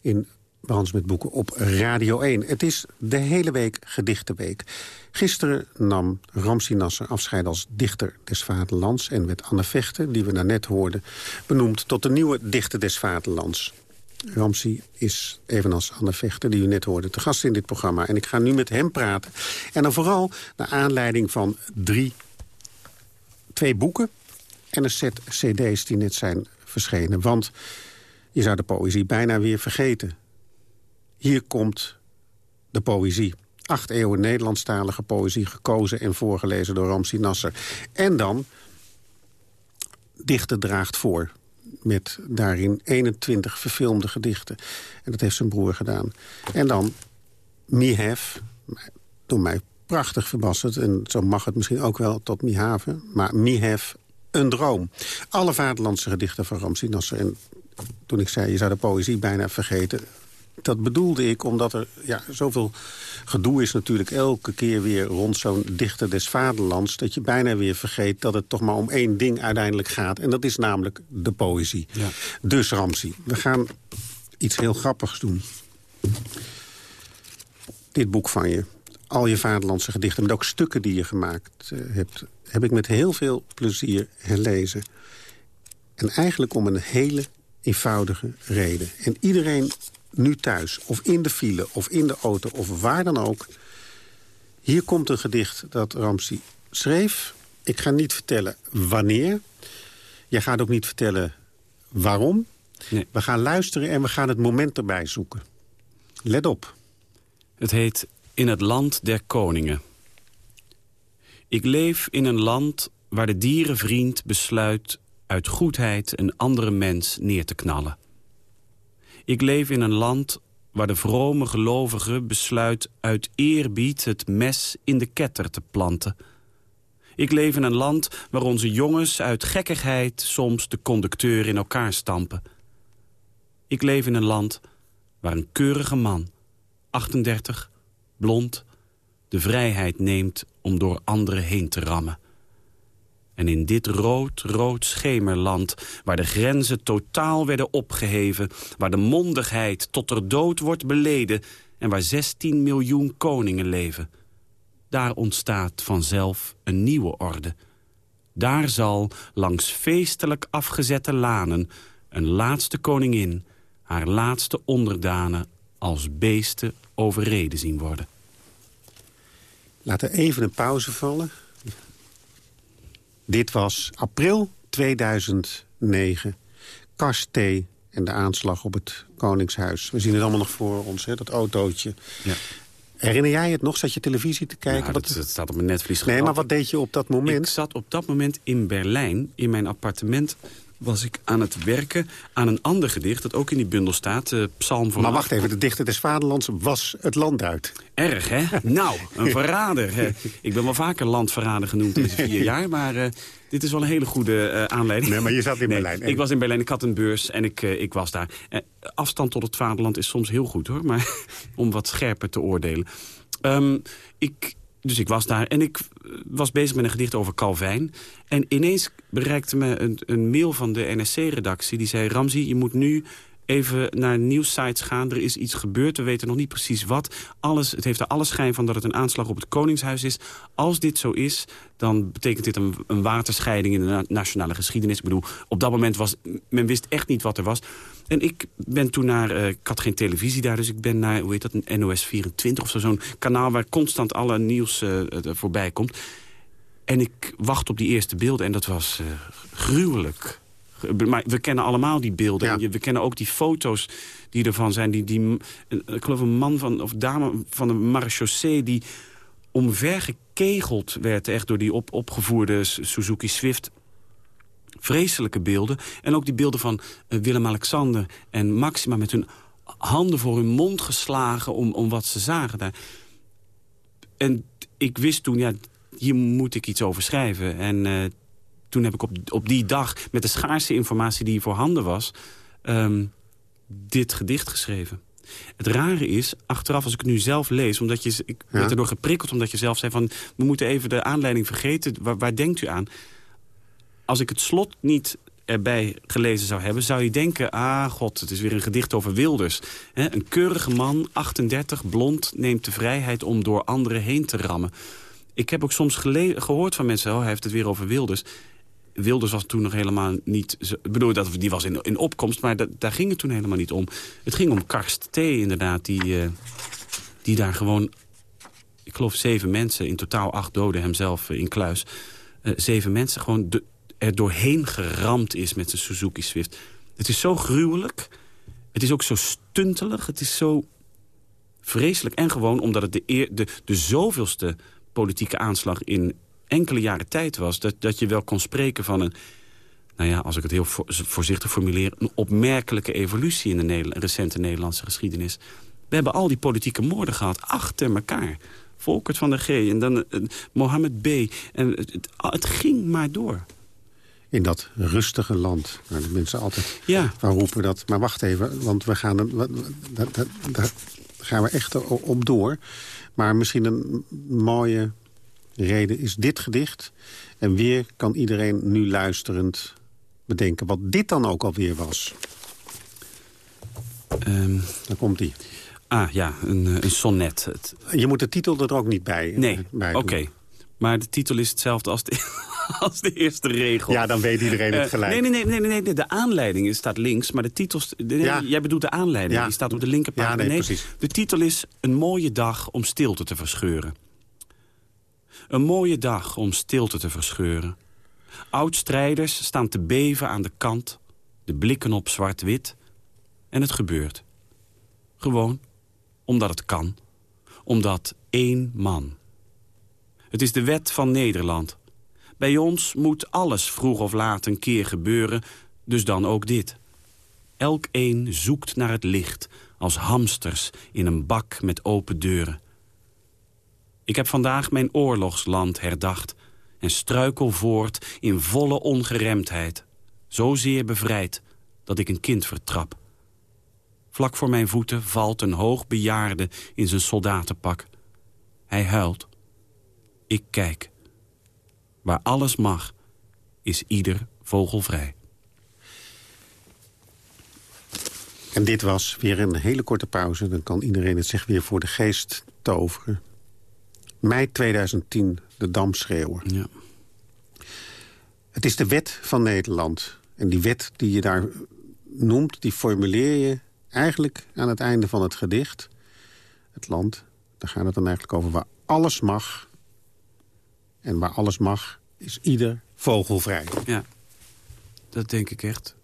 in Brands met Boeken op Radio 1. Het is de hele week gedichtenweek. Gisteren nam Ramsi Nasser afscheid als dichter des vaderlands... en werd Anne Vechter, die we daarnet hoorden... benoemd tot de nieuwe dichter des vaderlands. Ramsi is, evenals Anne Vechter, die u net hoorde, te gast in dit programma. En ik ga nu met hem praten. En dan vooral naar aanleiding van drie, twee boeken... en een set cd's die net zijn verschenen. Want je zou de poëzie bijna weer vergeten. Hier komt de poëzie. Acht eeuwen Nederlandstalige poëzie gekozen en voorgelezen door Ramsi Nasser. En dan Dichter draagt voor. Met daarin 21 verfilmde gedichten. En dat heeft zijn broer gedaan. En dan Mihef, door mij prachtig verbasterd. En zo mag het misschien ook wel tot Mihave. Maar Mihef, een droom. Alle vaderlandse gedichten van Ramsi Nasser. En toen ik zei, je zou de poëzie bijna vergeten... dat bedoelde ik omdat er ja, zoveel gedoe is natuurlijk elke keer weer rond zo'n dichter des vaderlands... dat je bijna weer vergeet dat het toch maar om één ding uiteindelijk gaat. En dat is namelijk de poëzie. Ja. Dus Ramsi, we gaan iets heel grappigs doen. Dit boek van je, al je vaderlandse gedichten... met ook stukken die je gemaakt eh, hebt... heb ik met heel veel plezier herlezen. En eigenlijk om een hele eenvoudige reden. En iedereen nu thuis, of in de file, of in de auto, of waar dan ook... hier komt een gedicht dat Ramsi schreef. Ik ga niet vertellen wanneer. Jij gaat ook niet vertellen waarom. Nee. We gaan luisteren en we gaan het moment erbij zoeken. Let op. Het heet In het land der koningen. Ik leef in een land waar de dierenvriend besluit... uit goedheid een andere mens neer te knallen. Ik leef in een land waar de vrome gelovige besluit... uit eerbied het mes in de ketter te planten. Ik leef in een land waar onze jongens uit gekkigheid... soms de conducteur in elkaar stampen. Ik leef in een land waar een keurige man... 38, blond, de vrijheid neemt om door anderen heen te rammen. En in dit rood, rood schemerland, waar de grenzen totaal werden opgeheven... waar de mondigheid tot er dood wordt beleden... en waar 16 miljoen koningen leven... daar ontstaat vanzelf een nieuwe orde. Daar zal, langs feestelijk afgezette lanen... een laatste koningin, haar laatste onderdanen... als beesten overreden zien worden. Laat er even een pauze vallen. Dit was april 2009. Karsthee en de aanslag op het Koningshuis. We zien het allemaal nog voor ons, hè, dat autootje. Ja. Herinner jij het nog? Zat je televisie te kijken? Nou, Wat- dat, dat staat op mijn netvlies. Nee, maar wat deed je op dat moment? Ik zat op dat moment in Berlijn, in mijn appartement was ik aan het werken aan een ander gedicht... dat ook in die bundel staat, eh, Psalm voor Maar wacht even, de dichter des vaderlands was het land uit. Erg, hè? Nou, een verrader. hè. Ik ben wel vaker landverrader genoemd deze vier jaar... maar eh, dit is wel een hele goede eh, aanleiding. Nee, maar je zat in Berlijn. Ik was in Berlijn, ik had een beurs en ik, ik was daar. Afstand tot het vaderland is soms heel goed, hoor. Maar om wat scherper te oordelen. Ehm, ik, dus ik was daar en ik eh, was bezig met een gedicht over Calvijn. En ineens bereikte me een, een mail van de NSC-redactie. Die zei, Ramzi, je moet nu even naar nieuwssites gaan. Er is iets gebeurd, we weten nog niet precies wat. Alles, het heeft er alle schijn van dat het een aanslag op het Koningshuis is. Als dit zo is, dan betekent dit een, een waterscheiding in de na- nationale geschiedenis. Ik bedoel, op dat moment was men wist echt niet wat er was. En ik ben toen naar, eh, ik had geen televisie daar, dus ik ben naar, hoe heet dat, een NOS 24 of zo, zo'n kanaal waar constant alle nieuws eh, eh, voorbij komt. En ik wacht op die eerste beelden en dat was gruwelijk. Maar we kennen allemaal die beelden. Ja. En je- We kennen ook die foto's die ervan zijn. Die, die, ik geloof een man van, of dame van de marechaussee... die omvergekegeld werd echt door die op, opgevoerde Suzuki Swift. Vreselijke beelden. En ook die beelden van eh, Willem-Alexander en Maxima... met hun handen voor hun mond geslagen om, om wat ze zagen daar. En ik wist toen, ja, hier moet ik iets over schrijven. En eh, toen heb ik op, op die dag, met de schaarse informatie die voorhanden was... ehm, dit gedicht geschreven. Het rare is, achteraf als ik het nu zelf lees... omdat je, ik Ja. werd erdoor geprikkeld omdat je zelf zei van... we moeten even de aanleiding vergeten, waar, waar denkt u aan? Als ik het slot niet erbij gelezen zou hebben... zou je denken, ah god, het is weer een gedicht over Wilders. Een keurige man, 38, blond, neemt de vrijheid om door anderen heen te rammen. Ik heb ook soms gehoord van mensen, oh, hij heeft het weer over Wilders. Wilders was toen nog helemaal niet... Ik bedoel, dat, die was in, in opkomst, maar daar ging het toen helemaal niet om. Het ging om Karst T. inderdaad, die, eh, die daar gewoon... Ik geloof zeven mensen, in totaal acht doden, hemzelf eh, in kluis. Eh, zeven mensen gewoon de, er doorheen geramd is met zijn Suzuki Swift. Het is zo gruwelijk. Het is ook zo stuntelig. Het is zo vreselijk. En gewoon omdat het de, de, de zoveelste politieke aanslag in enkele jaren tijd was... dat, dat je wel kon spreken van een... nou ja, als ik het heel vo- voorzichtig formuleer... een opmerkelijke evolutie in de recente Nederlandse geschiedenis. We hebben al die politieke moorden gehad, achter elkaar. Volkert van der G en dan eh, Mohammed B. En het, het ging maar door. In dat rustige land. Waar de mensen altijd Ja. van roepen dat... Maar wacht even, want we gaan, wat- daar, daar, daar gaan we echt op door. Maar misschien een mooie reden is dit gedicht. En weer kan iedereen nu luisterend bedenken... wat dit dan ook alweer was. Ehm, Dan komt die. ah ja, een, eh, een sonnet. Het- Je moet de titel er ook niet bij, nee, eh, bij oké. Maar de titel is hetzelfde als de, als de eerste regel. Ja, dan weet iedereen het Eh, gelijk. nee, nee, nee, nee, nee, nee, de aanleiding is- staat links, maar de titel... st- nee, Ja. Jij bedoelt de aanleiding, Ja. die staat op de linkerpagina. Ja, nee, precies. De titel is Een mooie dag om stilte te verscheuren. Een mooie dag om stilte te verscheuren. Oud-strijders staan te beven aan de kant, de blikken op zwart-wit. En het gebeurt. Gewoon omdat het kan. Omdat één man. Het is de wet van Nederland. Bij ons moet alles vroeg of laat een keer gebeuren, dus dan ook dit. Elk een zoekt naar het licht, als hamsters in een bak met open deuren. Ik heb vandaag mijn oorlogsland herdacht en struikel voort in volle ongeremdheid. Zozeer bevrijd dat ik een kind vertrap. Vlak voor mijn voeten valt een hoogbejaarde in zijn soldatenpak. Hij huilt. Ik kijk. Waar alles mag, is ieder vogelvrij. En dit was weer een hele korte pauze. Dan kan iedereen het zich weer voor de geest toveren. Mei 2010, de Damschreeuwer. Ja. Het is de wet van Nederland. En die wet die je daar noemt, die formuleer je eigenlijk aan het einde van het gedicht. Het land, daar gaat het dan eigenlijk over waar alles mag. En waar alles mag, is ieder vogelvrij. Ja, dat denk ik echt.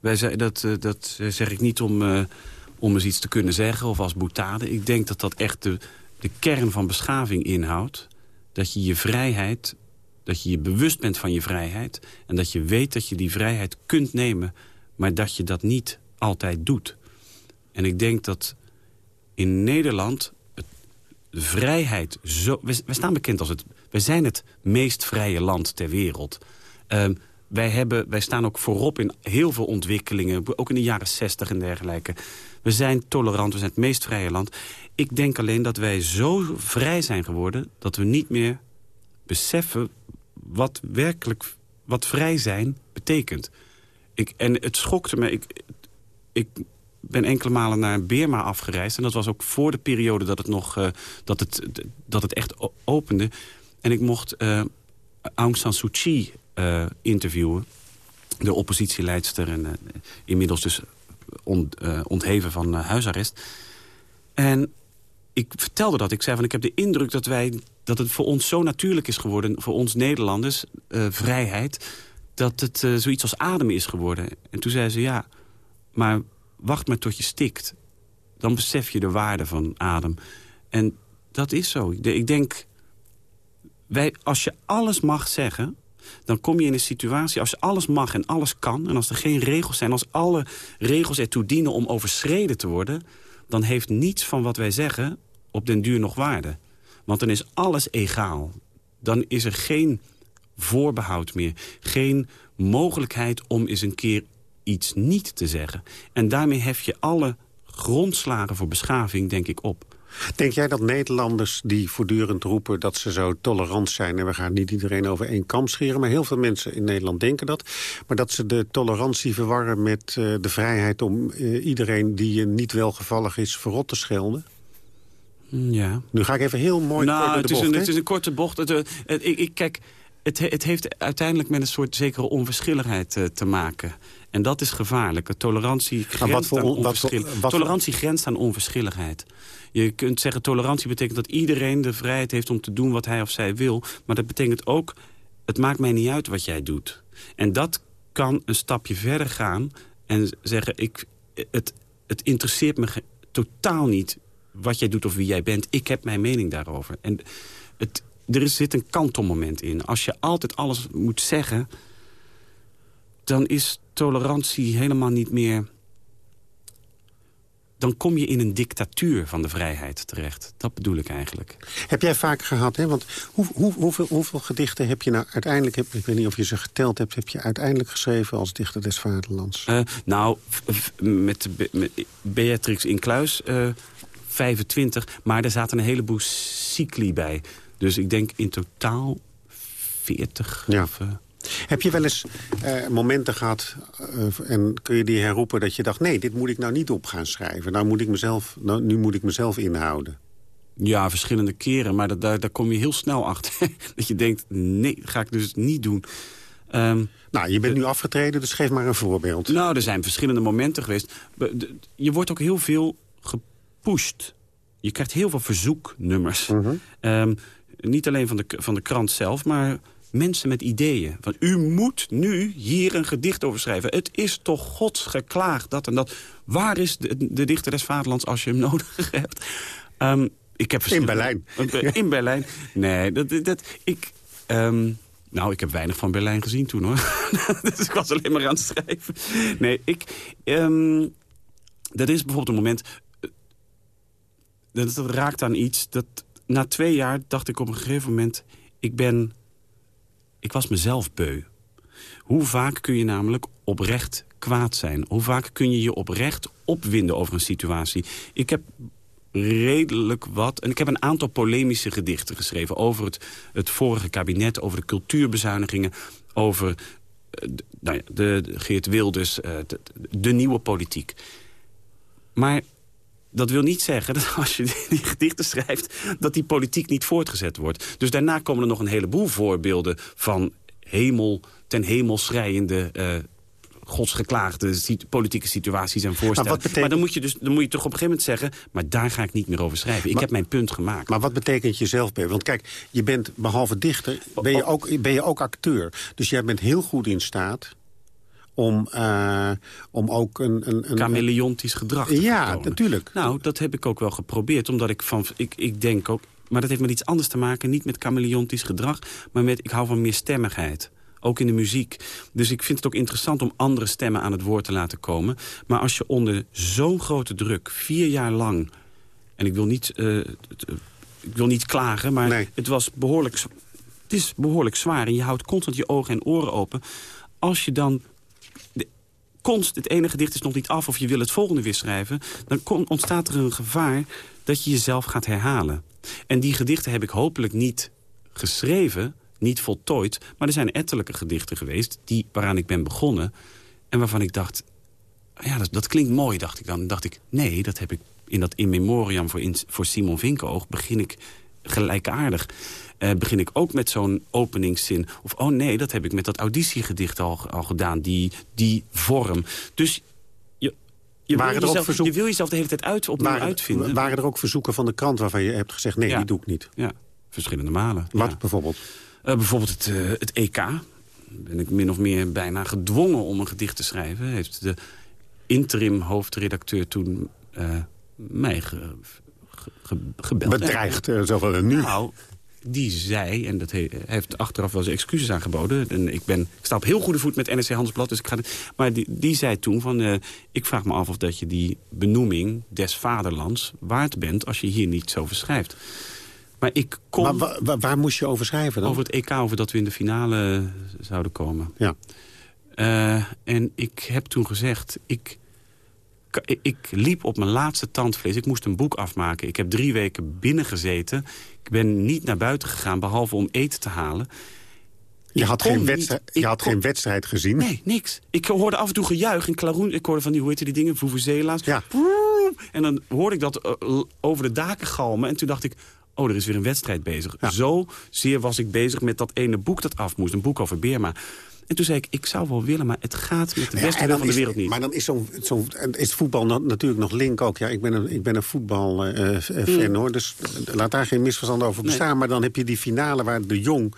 Wij zei, dat, eh, dat zeg ik niet om, eh, om eens iets te kunnen zeggen of als boetade. Ik denk dat dat echt de, de kern van beschaving inhoudt... dat je je vrijheid, dat je je bewust bent van je vrijheid... en dat je weet dat je die vrijheid kunt nemen... maar dat je dat niet altijd doet. En ik denk dat in Nederland de vrijheid zo... We, staan bekend als het... We zijn het meest vrije land ter wereld. Ehm, wij, hebben, wij staan ook voorop in heel veel ontwikkelingen. Ook in de jaren zestig en dergelijke. We zijn tolerant, we zijn het meest vrije land. Ik denk alleen dat wij zo vrij zijn geworden... dat we niet meer beseffen wat werkelijk wat vrij zijn betekent. Ik, en het schokte me. Ik, ik ben enkele malen naar Beerma afgereisd. En dat was ook voor de periode dat het, nog, uh, dat het, dat het echt opende. En ik mocht uh, Aung San Suu Kyi uh, interviewen. De oppositieleidster en inmiddels dus on, ontheven van huisarrest. En ik vertelde dat. Ik zei van ik heb de indruk dat, wij, dat het voor ons zo natuurlijk is geworden... voor ons Nederlanders, vrijheid... dat het zoiets als adem is geworden. En toen zei ze ja, maar wacht maar tot je stikt. Dan besef je de waarde van adem. En dat is zo. Ik denk, wij, als je alles mag zeggen... dan kom je in een situatie, als je alles mag en alles kan... en als er geen regels zijn, als alle regels ertoe dienen om overschreden te worden... dan heeft niets van wat wij zeggen op den duur nog waarde. Want dan is alles egaal. Dan is er geen voorbehoud meer. Geen mogelijkheid om eens een keer iets niet te zeggen. En daarmee hef je alle grondslagen voor beschaving, denk ik, op. Denk jij dat Nederlanders die voortdurend roepen dat ze zo tolerant zijn... en we gaan niet iedereen over één kam scheren... maar heel veel mensen in Nederland denken dat... maar dat ze de tolerantie verwarren met uh, de vrijheid... om uh, iedereen die je niet welgevallig is verrot te schelden? Ja. Nu ga ik even heel mooi nou, de het is bocht, een, Het is een korte bocht. Het, het, ik, ik, kijk, het, het heeft uiteindelijk met een soort zekere onverschilligheid uh, te maken. En dat is gevaarlijk. Tolerantie grenst, voor, aan, onverschil... wat tolerantie grenst aan onverschilligheid. Je kunt zeggen, tolerantie betekent dat iedereen de vrijheid heeft om te doen wat hij of zij wil. Maar dat betekent ook, het maakt mij niet uit wat jij doet. En dat kan een stapje verder gaan en zeggen, ik, het, het interesseert me totaal niet wat jij doet of wie jij bent. Ik heb mijn mening daarover. En het, er zit een kantelmoment in. Als je altijd alles moet zeggen dan is tolerantie helemaal niet meer... dan kom je in een dictatuur van de vrijheid terecht. Dat bedoel ik eigenlijk. Heb jij vaak gehad, hè? want hoe, hoe, hoeveel, hoeveel gedichten heb je nou uiteindelijk... Heb, ik weet niet of je ze geteld hebt, heb je uiteindelijk geschreven als dichter des vaderlands? Uh, nou, met, met Beatrix Incluis uh, 25, maar er zaten een heleboel cycli bij. Dus ik denk in totaal 40 ja. of... Uh, heb je wel eens uh, momenten gehad uh, en kun je die herroepen dat je dacht... nee, dit moet ik nou niet op gaan schrijven. Nou moet ik mezelf, nou, nu moet ik mezelf inhouden. Ja, verschillende keren. Maar dat, daar, daar kom je heel snel achter. dat je denkt, nee, dat ga ik dus niet doen. Um, nou, je bent nu afgetreden, dus geef maar een voorbeeld. Nou, er zijn verschillende momenten geweest. Je wordt ook heel veel gepusht. Je krijgt heel veel verzoeknummers. Mm -hmm. um, niet alleen van de, van de krant zelf, maar mensen met ideeën. Van, u moet nu hier een gedicht over schrijven. Het is toch gods geklaagd, dat en dat. Waar is de, de dichter des vaderlands als je hem nodig hebt? Um, ik heb in Berlijn. In Berlijn. Nee, dat, dat, ik... Um, nou, ik heb weinig van Berlijn gezien toen, hoor. dus ik was alleen maar aan het schrijven. Nee, ik... Um, dat is bijvoorbeeld een moment... Dat, dat raakt aan iets dat... Na twee jaar dacht ik op een gegeven moment... Ik ben ik was mezelf beu. Hoe vaak kun je namelijk oprecht kwaad zijn? Hoe vaak kun je je oprecht opwinden over een situatie? Ik heb redelijk wat... En ik heb een aantal polemische gedichten geschreven... over het, het vorige kabinet, over de cultuurbezuinigingen... over uh, nou ja, de, Geert Wilders, de, de nieuwe politiek. Maar dat wil niet zeggen dat als je die gedichten schrijft... dat die politiek niet voortgezet wordt. Dus daarna komen er nog een heleboel voorbeelden van hemel ten hemel schrijende... Uh, godsgeklaagde politieke situaties en voorstellen. Maar, betekent... maar, dan, moet je dus, dan moet je toch op een gegeven moment zeggen... maar daar ga ik niet meer over schrijven. Ik maar, heb mijn punt gemaakt. Maar wat betekent jezelf bij? Want kijk, je bent behalve dichter, ben je ook, ben je ook acteur. Dus jij bent heel goed in staat om, uh, om ook een... een, een Chameleontisch gedrag te Ja, vertonen. natuurlijk. Nou, dat heb ik ook wel geprobeerd. Omdat ik van... Ik, ik denk ook... Maar dat heeft met iets anders te maken. Niet met chameleontisch gedrag. Maar met... Ik hou van meerstemmigheid. Ook in de muziek. Dus ik vind het ook interessant om andere stemmen aan het woord te laten komen. Maar als je onder zo'n grote druk, vier jaar lang... En ik wil niet, uh, ik wil niet klagen, maar nee. het was behoorlijk... Het is behoorlijk zwaar en je houdt constant je ogen en oren open. Als je dan het ene gedicht is nog niet af... of je wil het volgende weer schrijven... dan ontstaat er een gevaar dat je jezelf gaat herhalen. En die gedichten heb ik hopelijk niet geschreven, niet voltooid... maar er zijn ettelijke gedichten geweest die, waaraan ik ben begonnen... en waarvan ik dacht, ja, dat, dat klinkt mooi, dacht ik dan. Dan dacht ik, nee, dat heb ik in dat in memoriam voor, voor Simon Vinkenoog... begin ik gelijkaardig. Uh, begin ik ook met zo'n openingszin. Of, oh nee, dat heb ik met dat auditiegedicht al, al gedaan. Die, die vorm. Dus je, je, wil jezelf, verzoek... je wil jezelf de hele tijd uit, opnieuw waren, uitvinden. Waren er ook verzoeken van de krant waarvan je hebt gezegd... nee, ja. die doe ik niet? Ja, verschillende malen. Wat ja. bijvoorbeeld? Uh, bijvoorbeeld het, uh, het EK. Ben ik min of meer bijna gedwongen om een gedicht te schrijven. Heeft de interim hoofdredacteur toen mij ge, ge, gebeld. Bedreigd, zoveel nu. Nou, die zei, en dat he, heeft achteraf wel zijn excuses aangeboden... en ik, ben, ik sta op heel goede voet met NRC Handelsblad, dus ik ga... Maar die, die zei toen van, uh, ik vraag me af of dat je die benoeming des vaderlands waard bent... als je hier niet zo verschrijft. Maar ik kon... Maar wa, wa, waar moest je over schrijven dan? Over het EK, over dat we in de finale zouden komen. Ja. Uh, en ik heb toen gezegd, ik... Ik liep op mijn laatste tandvlees. Ik moest een boek afmaken. Ik heb drie weken binnen gezeten. Ik ben niet naar buiten gegaan, behalve om eten te halen. Je had, geen wedstrijd, niet, je had kon, geen wedstrijd gezien? Nee, niks. Ik hoorde af en toe gejuich en klaroen. Ik hoorde van die, hoe heet die dingen, Vuvuzela's. Ja. En dan hoorde ik dat uh, over de daken galmen. En toen dacht ik, oh, er is weer een wedstrijd bezig. Ja. Zo zeer was ik bezig met dat ene boek dat af moest. Een boek over Beerma. En toen zei ik, ik zou wel willen, maar het gaat met de beste ja, van de wereld niet. Maar dan is, zo, zo, is voetbal na, natuurlijk nog link ook. Ja, ik ben een, ik ben een voetbalfan uh, mm. hoor, dus laat daar geen misverstand over bestaan. Nee. Maar dan heb je die finale waar de Jong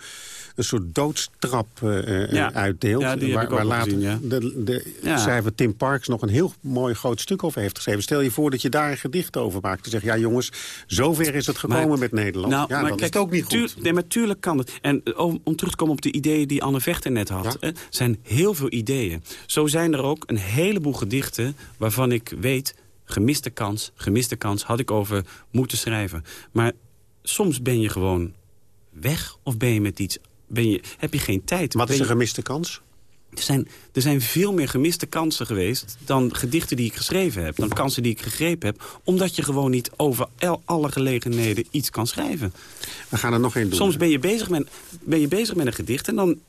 een soort doodstrap uh, ja. uitdeelt. Ja, die waar, waar later gezien, ja. de, de schrijver Tim Parks nog een heel mooi groot stuk over heeft geschreven. Stel je voor dat je daar een gedicht over maakt. Te zeggen, ja jongens, zover is het gekomen maar, met Nederland. Nou, ja, maar kijk, ook niet goed. Nee, maar tuurlijk kan het. En om, om terug te komen op de ideeën die Anne Vechter net had. Ja? zijn heel veel ideeën. Zo zijn er ook een heleboel gedichten waarvan ik weet... gemiste kans, gemiste kans, had ik over moeten schrijven. Maar soms ben je gewoon weg of ben je met iets ben je, heb je geen tijd. Wat is een gemiste kans? Er zijn, er zijn veel meer gemiste kansen geweest dan gedichten die ik geschreven heb. Dan kansen die ik gegrepen heb. Omdat je gewoon niet over alle gelegenheden iets kan schrijven. We gaan er nog één doen. Soms ben je, bezig met, ben je bezig met een gedicht en dan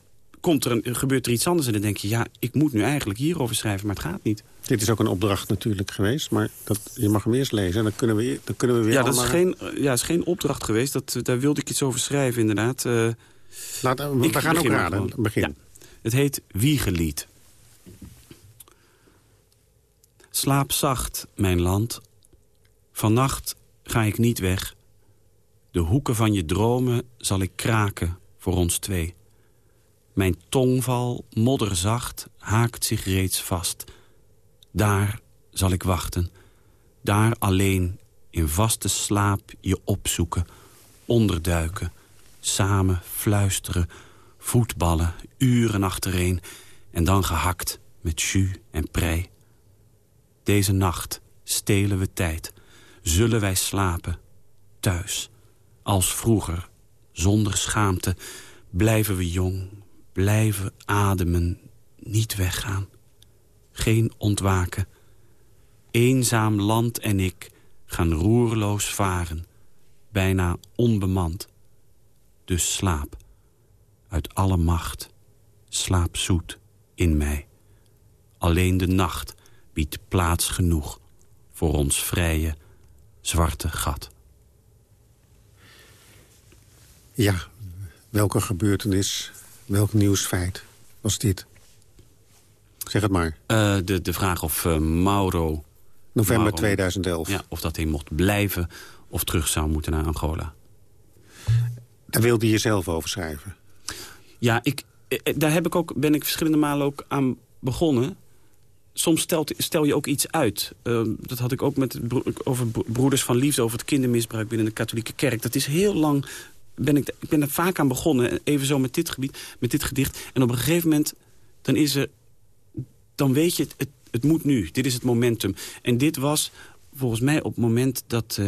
komt er een, gebeurt er iets anders. En dan denk je, ja, ik moet nu eigenlijk hierover schrijven, maar het gaat niet. Dit is ook een opdracht natuurlijk geweest, maar dat, je mag hem eerst lezen. En dan kunnen we, dan kunnen we weer ja, allemaal... dat is geen, ja, is geen opdracht geweest. Dat, daar wilde ik iets over schrijven, inderdaad. Uh, Laat, we ik gaan ook raden. Begin. Ja. Het heet Wiegelied. Slaap zacht, mijn land. Vannacht ga ik niet weg. De hoeken van je dromen zal ik kraken voor ons twee. Mijn tongval, modderzacht, haakt zich reeds vast. Daar zal ik wachten. Daar alleen, in vaste slaap, je opzoeken. Onderduiken. Samen fluisteren. Voetballen, uren achtereen. En dan gehakt met jus en prei. Deze nacht stelen we tijd. Zullen wij slapen, thuis. Als vroeger, zonder schaamte, blijven we jong, blijven ademen, niet weggaan. Geen ontwaken. Eenzaam land en ik gaan roerloos varen, bijna onbemand. Dus slaap, uit alle macht, slaap zoet in mij. Alleen de nacht biedt plaats genoeg voor ons vrije, zwarte gat. Ja, welke gebeurtenis, welk nieuwsfeit was dit? Zeg het maar. Uh, de, de vraag of uh, Mauro... November Mauro, 2011. Ja, of dat hij mocht blijven of terug zou moeten naar Angola. Daar wilde je zelf over schrijven? Ja, ik, daar heb ik ook, ben ik verschillende malen ook aan begonnen soms stel je ook iets uit. Uh, dat had ik ook met over Broeders van Liefde... over het kindermisbruik binnen de katholieke kerk. Dat is heel lang... Ben ik, ik ben er vaak aan begonnen, even zo met dit, gebied, met dit gedicht. En op een gegeven moment, dan, is er, dan weet je, het, het, moet nu. Dit is het momentum. En dit was volgens mij op het moment dat...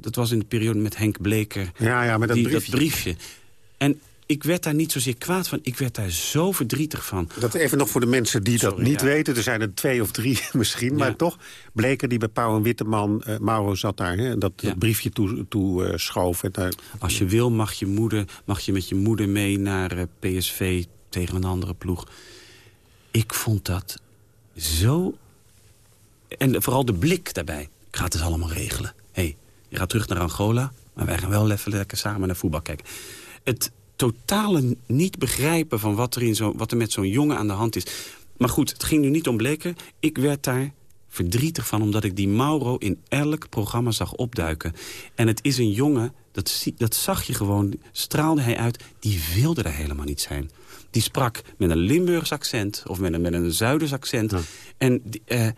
dat was in de periode met Henk Bleker. Ja, ja, met dat die, briefje. Dat briefje. En ik werd daar niet zozeer kwaad van. Ik werd daar zo verdrietig van. Dat even nog voor de mensen die dat niet weten. Er zijn er twee of drie misschien, maar toch. Bleker die bij Pauw en Witteman, uh, Mauro zat daar, hè, dat, ja. briefje toe, toe uh, schoof. En daar... Als je wil mag je, moeder, mag je met je moeder mee naar uh, PSV tegen een andere ploeg. Ik vond dat zo... En vooral de blik daarbij. Ik ga het dus allemaal regelen. hey, je gaat terug naar Angola, maar wij gaan wel even lekker samen naar voetbal kijken. Het totale niet begrijpen van wat er, in zo, wat er met zo'n jongen aan de hand is. Maar goed, het ging nu niet om Bleker. Ik werd daar verdrietig van, omdat ik die Mauro in elk programma zag opduiken. En het is een jongen, dat, dat zag je gewoon, straalde hij uit... die wilde er helemaal niet zijn. Die sprak met een Limburgs accent of met een, met een Zuiders accent. Ja. En uh,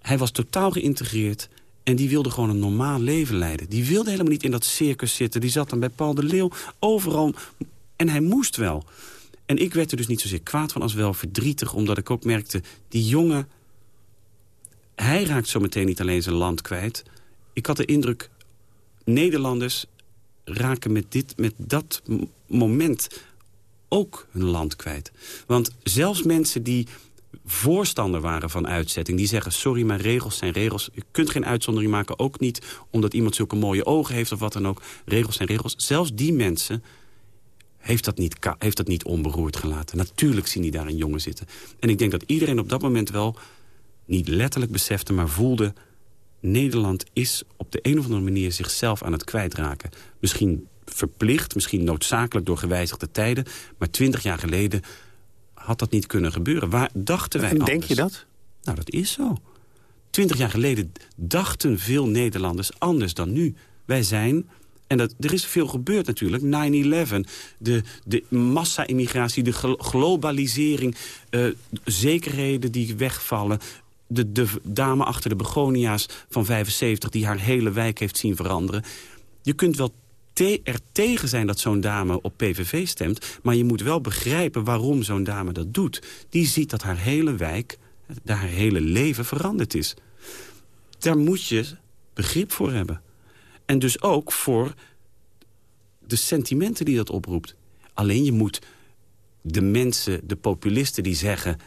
hij was totaal geïntegreerd... En die wilde gewoon een normaal leven leiden. Die wilde helemaal niet in dat circus zitten. Die zat dan bij Paul de Leeuw overal. En hij moest wel. En ik werd er dus niet zozeer kwaad van als wel verdrietig... omdat ik ook merkte, die jongen... hij raakt zo meteen niet alleen zijn land kwijt. Ik had de indruk, Nederlanders raken met, dit, met dat moment ook hun land kwijt. Want zelfs mensen die voorstander waren van uitzetting. Die zeggen, sorry, maar regels zijn regels. Je kunt geen uitzondering maken, ook niet omdat iemand zulke mooie ogen heeft of wat dan ook. Regels zijn regels. Zelfs die mensen heeft dat niet, heeft dat niet onberoerd gelaten. Natuurlijk zien die daar een jongen zitten. En ik denk dat iedereen op dat moment wel niet letterlijk besefte, maar voelde... Nederland is op de een of andere manier zichzelf aan het kwijtraken. Misschien verplicht, misschien noodzakelijk door gewijzigde tijden... maar twintig jaar geleden had dat niet kunnen gebeuren. Waar dachten wij anders? denk je dat? Nou, dat is zo. Twintig jaar geleden dachten veel Nederlanders anders dan nu. Wij zijn... En dat, er is veel gebeurd natuurlijk. 9-11, de, de massa-immigratie, de globalisering... Uh, zekerheden die wegvallen... De, de dame achter de begonia's van 75 die haar hele wijk heeft zien veranderen. Je kunt wel er tegen zijn dat zo'n dame op PVV stemt... maar je moet wel begrijpen waarom zo'n dame dat doet. Die ziet dat haar hele wijk, haar hele leven veranderd is. Daar moet je begrip voor hebben. En dus ook voor de sentimenten die dat oproept. Alleen je moet de mensen, de populisten die zeggen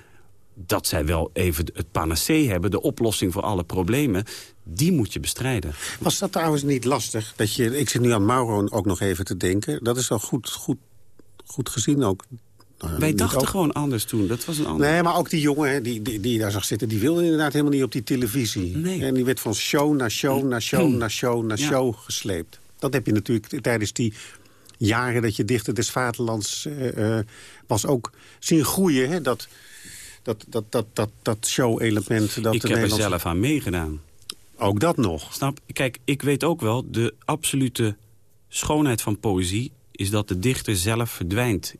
dat zij wel even het panacee hebben... de oplossing voor alle problemen, die moet je bestrijden. Was dat trouwens niet lastig? Dat je, ik zit nu aan Mauro ook nog even te denken. Dat is wel goed, goed, goed gezien ook. Nou, Wij dachten ook. gewoon anders toen. Dat was een ander. Nee, maar ook die jongen hè, die, die, die daar zag zitten... die wilde inderdaad helemaal niet op die televisie. Nee. En die werd van show naar show naar show naar show naar ja. show gesleept. Dat heb je natuurlijk tijdens die jaren dat je dichter des vaderlands uh, uh, was ook zien groeien. Hè, dat dat, dat, dat, dat, dat show-element... Ik heb Nederlandse... er zelf aan meegedaan. Ook dat nog? Snap? Kijk, ik weet ook wel, de absolute schoonheid van poëzie... is dat de dichter zelf verdwijnt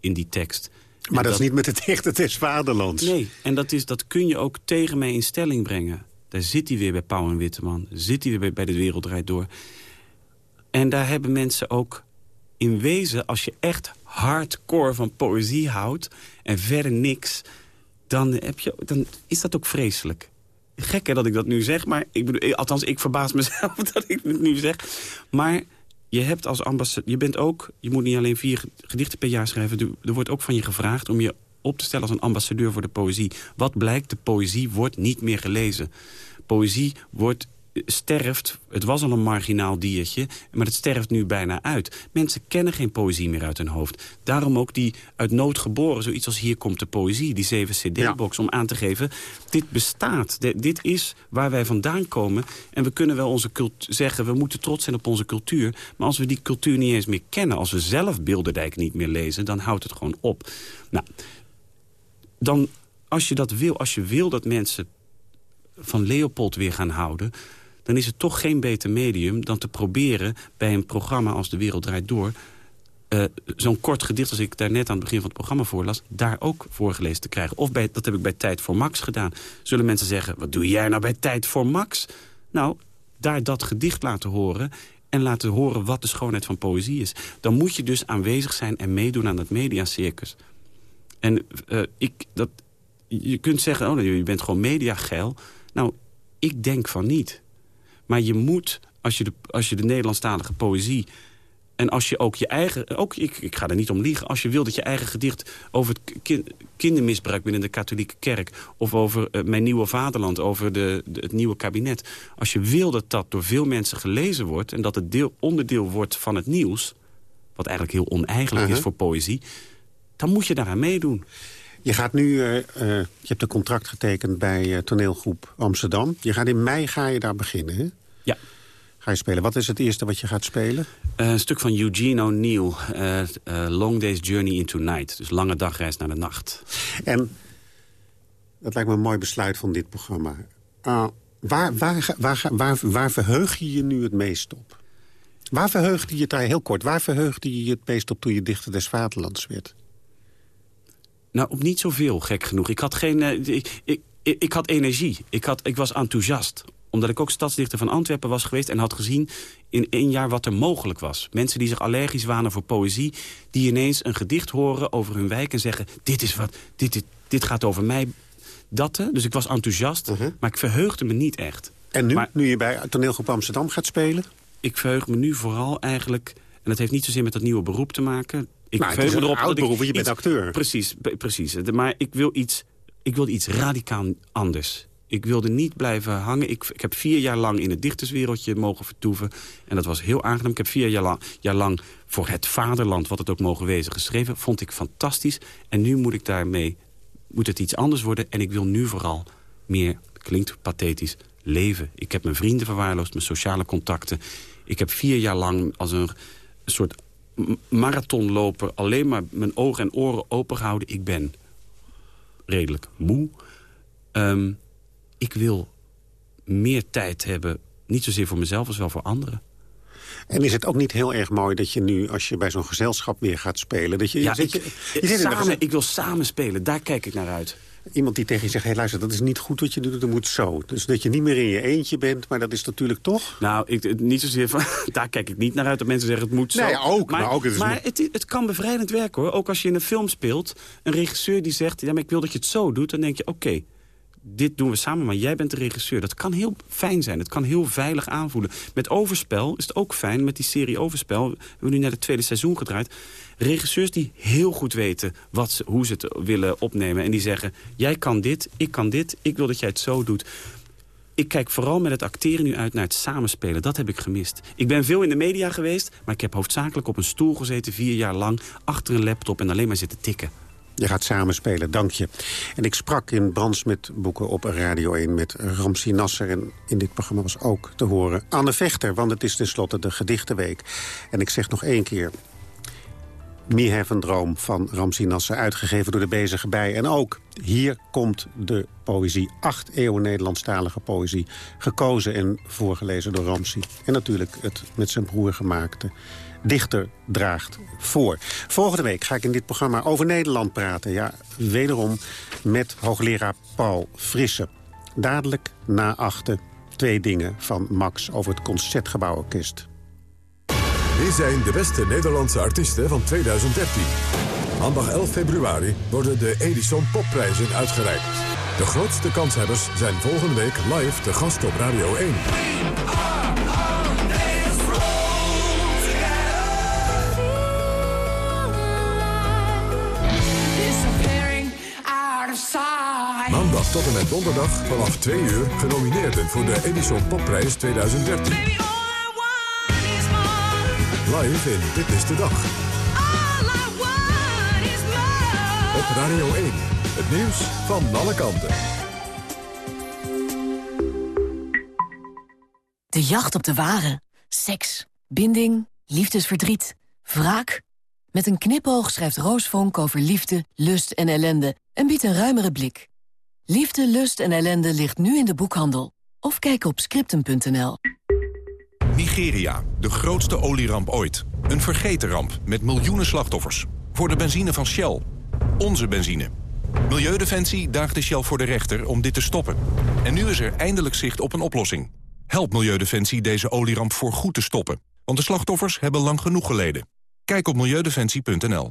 in die tekst. Maar dat, dat, is niet met de dichter des vaderlands. Nee, en dat, is, dat kun je ook tegen mij in stelling brengen. Daar zit hij weer bij Pauw en Witteman. Zit hij weer bij, bij De Wereld Draait Door. En daar hebben mensen ook in wezen... als je echt hardcore van poëzie houdt en verder niks dan, heb je, dan is dat ook vreselijk. Gek hè, dat ik dat nu zeg, maar ik bedoel, althans ik verbaas mezelf dat ik het nu zeg. Maar je hebt als ambassadeur, je bent ook, je moet niet alleen vier gedichten per jaar schrijven. Er wordt ook van je gevraagd om je op te stellen als een ambassadeur voor de poëzie. Wat blijkt, de poëzie wordt niet meer gelezen. Poëzie wordt sterft, het was al een marginaal diertje... maar het sterft nu bijna uit. Mensen kennen geen poëzie meer uit hun hoofd. Daarom ook die uit nood geboren, zoiets als Hier komt de poëzie... die 7 cd-box, ja. om aan te geven... dit bestaat, de, dit is waar wij vandaan komen... en we kunnen wel onze zeggen, we moeten trots zijn op onze cultuur... maar als we die cultuur niet eens meer kennen... als we zelf Bilderdijk niet meer lezen, dan houdt het gewoon op. Nou, dan, als je dat wil, als je wil dat mensen van Leopold weer gaan houden dan is het toch geen beter medium dan te proberen... bij een programma als De Wereld Draait Door... uh, zo'n kort gedicht als ik daar net aan het begin van het programma voorlas... daar ook voorgelezen te krijgen. Of bij, dat heb ik bij Tijd voor Max gedaan. Zullen mensen zeggen, wat doe jij nou bij Tijd voor Max? Nou, daar dat gedicht laten horen en laten horen wat de schoonheid van poëzie is. Dan moet je dus aanwezig zijn en meedoen aan dat mediacircus. En uh, ik, dat, je kunt zeggen, oh, je bent gewoon mediageil. Nou, ik denk van niet. Maar je moet, als je de, als je de Nederlandstalige poëzie en als je ook je eigen... Ook, ik, ik ga er niet om liegen. Als je wil dat je eigen gedicht over het kindermisbruik binnen de katholieke kerk... of over uh, mijn nieuwe vaderland, over de, het nieuwe kabinet... als je wil dat dat door veel mensen gelezen wordt... en dat het deel, onderdeel wordt van het nieuws... wat eigenlijk heel oneigenlijk is voor poëzie... dan moet je daaraan meedoen. Je gaat nu, uh, uh, je hebt een contract getekend bij toneelgroep Amsterdam. Je gaat in mei ga je daar beginnen, hè? Ja ga je spelen. Wat is het eerste wat je gaat spelen? Uh, een stuk van Eugene O'Neill, uh, uh, Long Day's Journey into Night. Dus lange dagreis naar de nacht. En dat lijkt me een mooi besluit van dit programma. waar, waar, waar, waar, waar verheug je je nu het meest op? Waar verheugde je het daar heel kort? Waar verheugde je je het meest op toen je dichter des vaderlands werd? Nou, op niet zoveel, gek genoeg. Ik had geen... ik, ik, ik, had energie. Ik, had, ik was enthousiast omdat ik ook stadsdichter van Antwerpen was geweest... en had gezien in één jaar wat er mogelijk was. Mensen die zich allergisch waren voor poëzie... die ineens een gedicht horen over hun wijk en zeggen... dit, is wat, dit, dit, dit gaat over mij. Dat, dus ik was enthousiast, uh-huh. maar ik verheugde me niet echt. En nu, nu je bij toneelgroep Amsterdam gaat spelen? Ik verheug me nu vooral eigenlijk... en dat heeft niet zozeer met dat nieuwe beroep te maken... Ik maar verheug me erop dat beroep, je bent acteur. Precies, precies. Maar ik wil iets, ik wil iets radicaal anders ik wilde niet blijven hangen. Ik, ik, heb vier jaar lang in het dichterswereldje mogen vertoeven. En dat was heel aangenaam. Ik heb vier jaar lang, jaar lang voor het vaderland, wat het ook mogen wezen, geschreven. Vond ik fantastisch. En nu moet ik daarmee, moet het iets anders worden. En ik wil nu vooral meer, klinkt pathetisch, leven. Ik heb mijn vrienden verwaarloosd, mijn sociale contacten. Ik heb vier jaar lang als een, soort marathonloper... alleen maar mijn ogen en oren opengehouden. Ik ben redelijk moe. Um, ik wil meer tijd hebben, niet zozeer voor mezelf als wel voor anderen. En is het ook niet heel erg mooi dat je nu, als je bij zo'n gezelschap weer gaat spelen... Dat je, ja, ik, je, je samen, ik wil samen spelen, daar kijk ik naar uit. Iemand die tegen je zegt, hey, luister, dat is niet goed wat je doet, dat moet zo. Dus dat je niet meer in je eentje bent, maar dat is natuurlijk toch... Nou, ik, niet zozeer van, daar kijk ik niet naar uit dat mensen zeggen, het moet zo. Nee, ook. Maar, maar, ook, het, maar het, het, kan bevrijdend werken, hoor. Ook als je in een film speelt, een regisseur die zegt... ja, maar ik wil dat je het zo doet, dan denk je, oké dit doen we samen, maar jij bent de regisseur. Dat kan heel fijn zijn. Het kan heel veilig aanvoelen. Met Overspel is het ook fijn, met die serie Overspel... we hebben nu naar het tweede seizoen gedraaid... regisseurs die heel goed weten wat ze, hoe ze het willen opnemen... en die zeggen, jij kan dit, ik kan dit, ik wil dat jij het zo doet ik kijk vooral met het acteren nu uit naar het samenspelen. Dat heb ik gemist. Ik ben veel in de media geweest, maar ik heb hoofdzakelijk op een stoel gezeten... vier jaar lang, achter een laptop en alleen maar zitten tikken. Je gaat samenspelen, dank je. En ik sprak in Brands met Boeken op Radio 1 met Ramsi Nasser. En in dit programma was ook te horen Anne Vechter... want het is tenslotte de gedichtenweek. En ik zeg nog één keer... Me een Droom van Ramsi Nasser, uitgegeven door de Bezige Bij. En ook hier komt de poëzie, acht eeuwen Nederlandstalige poëzie... gekozen en voorgelezen door Ramsi. En natuurlijk het met zijn broer gemaakte dichter draagt voor. Volgende week ga ik in dit programma over Nederland praten. Ja, wederom met hoogleraar Paul Frisse. Dadelijk na achten twee dingen van Max over het Concertgebouworkest. Wie zijn de beste Nederlandse artiesten van 2013? Maandag 11 februari worden de Edison Popprijzen uitgereikt. De grootste kanshebbers zijn volgende week live te gast op Radio 1. Maandag tot en met donderdag vanaf 2 uur genomineerd bent voor de Edison Popprijs 2013. Live in Dit is de Dag. Op Radio 1. Het nieuws van alle kanten. De jacht op de ware. Seks, binding, liefdesverdriet, wraak. Met een knipoog schrijft Roos Vonk over liefde, lust en ellende... en biedt een ruimere blik. Liefde, lust en ellende ligt nu in de boekhandel. Of kijk op scriptum.nl. Nigeria, de grootste olieramp ooit. Een vergeten ramp met miljoenen slachtoffers. Voor de benzine van Shell. Onze benzine. Milieudefensie daagde Shell voor de rechter om dit te stoppen. En nu is er eindelijk zicht op een oplossing. Help Milieudefensie deze olieramp voor goed te stoppen. Want de slachtoffers hebben lang genoeg geleden. Kijk op milieudefensie.nl.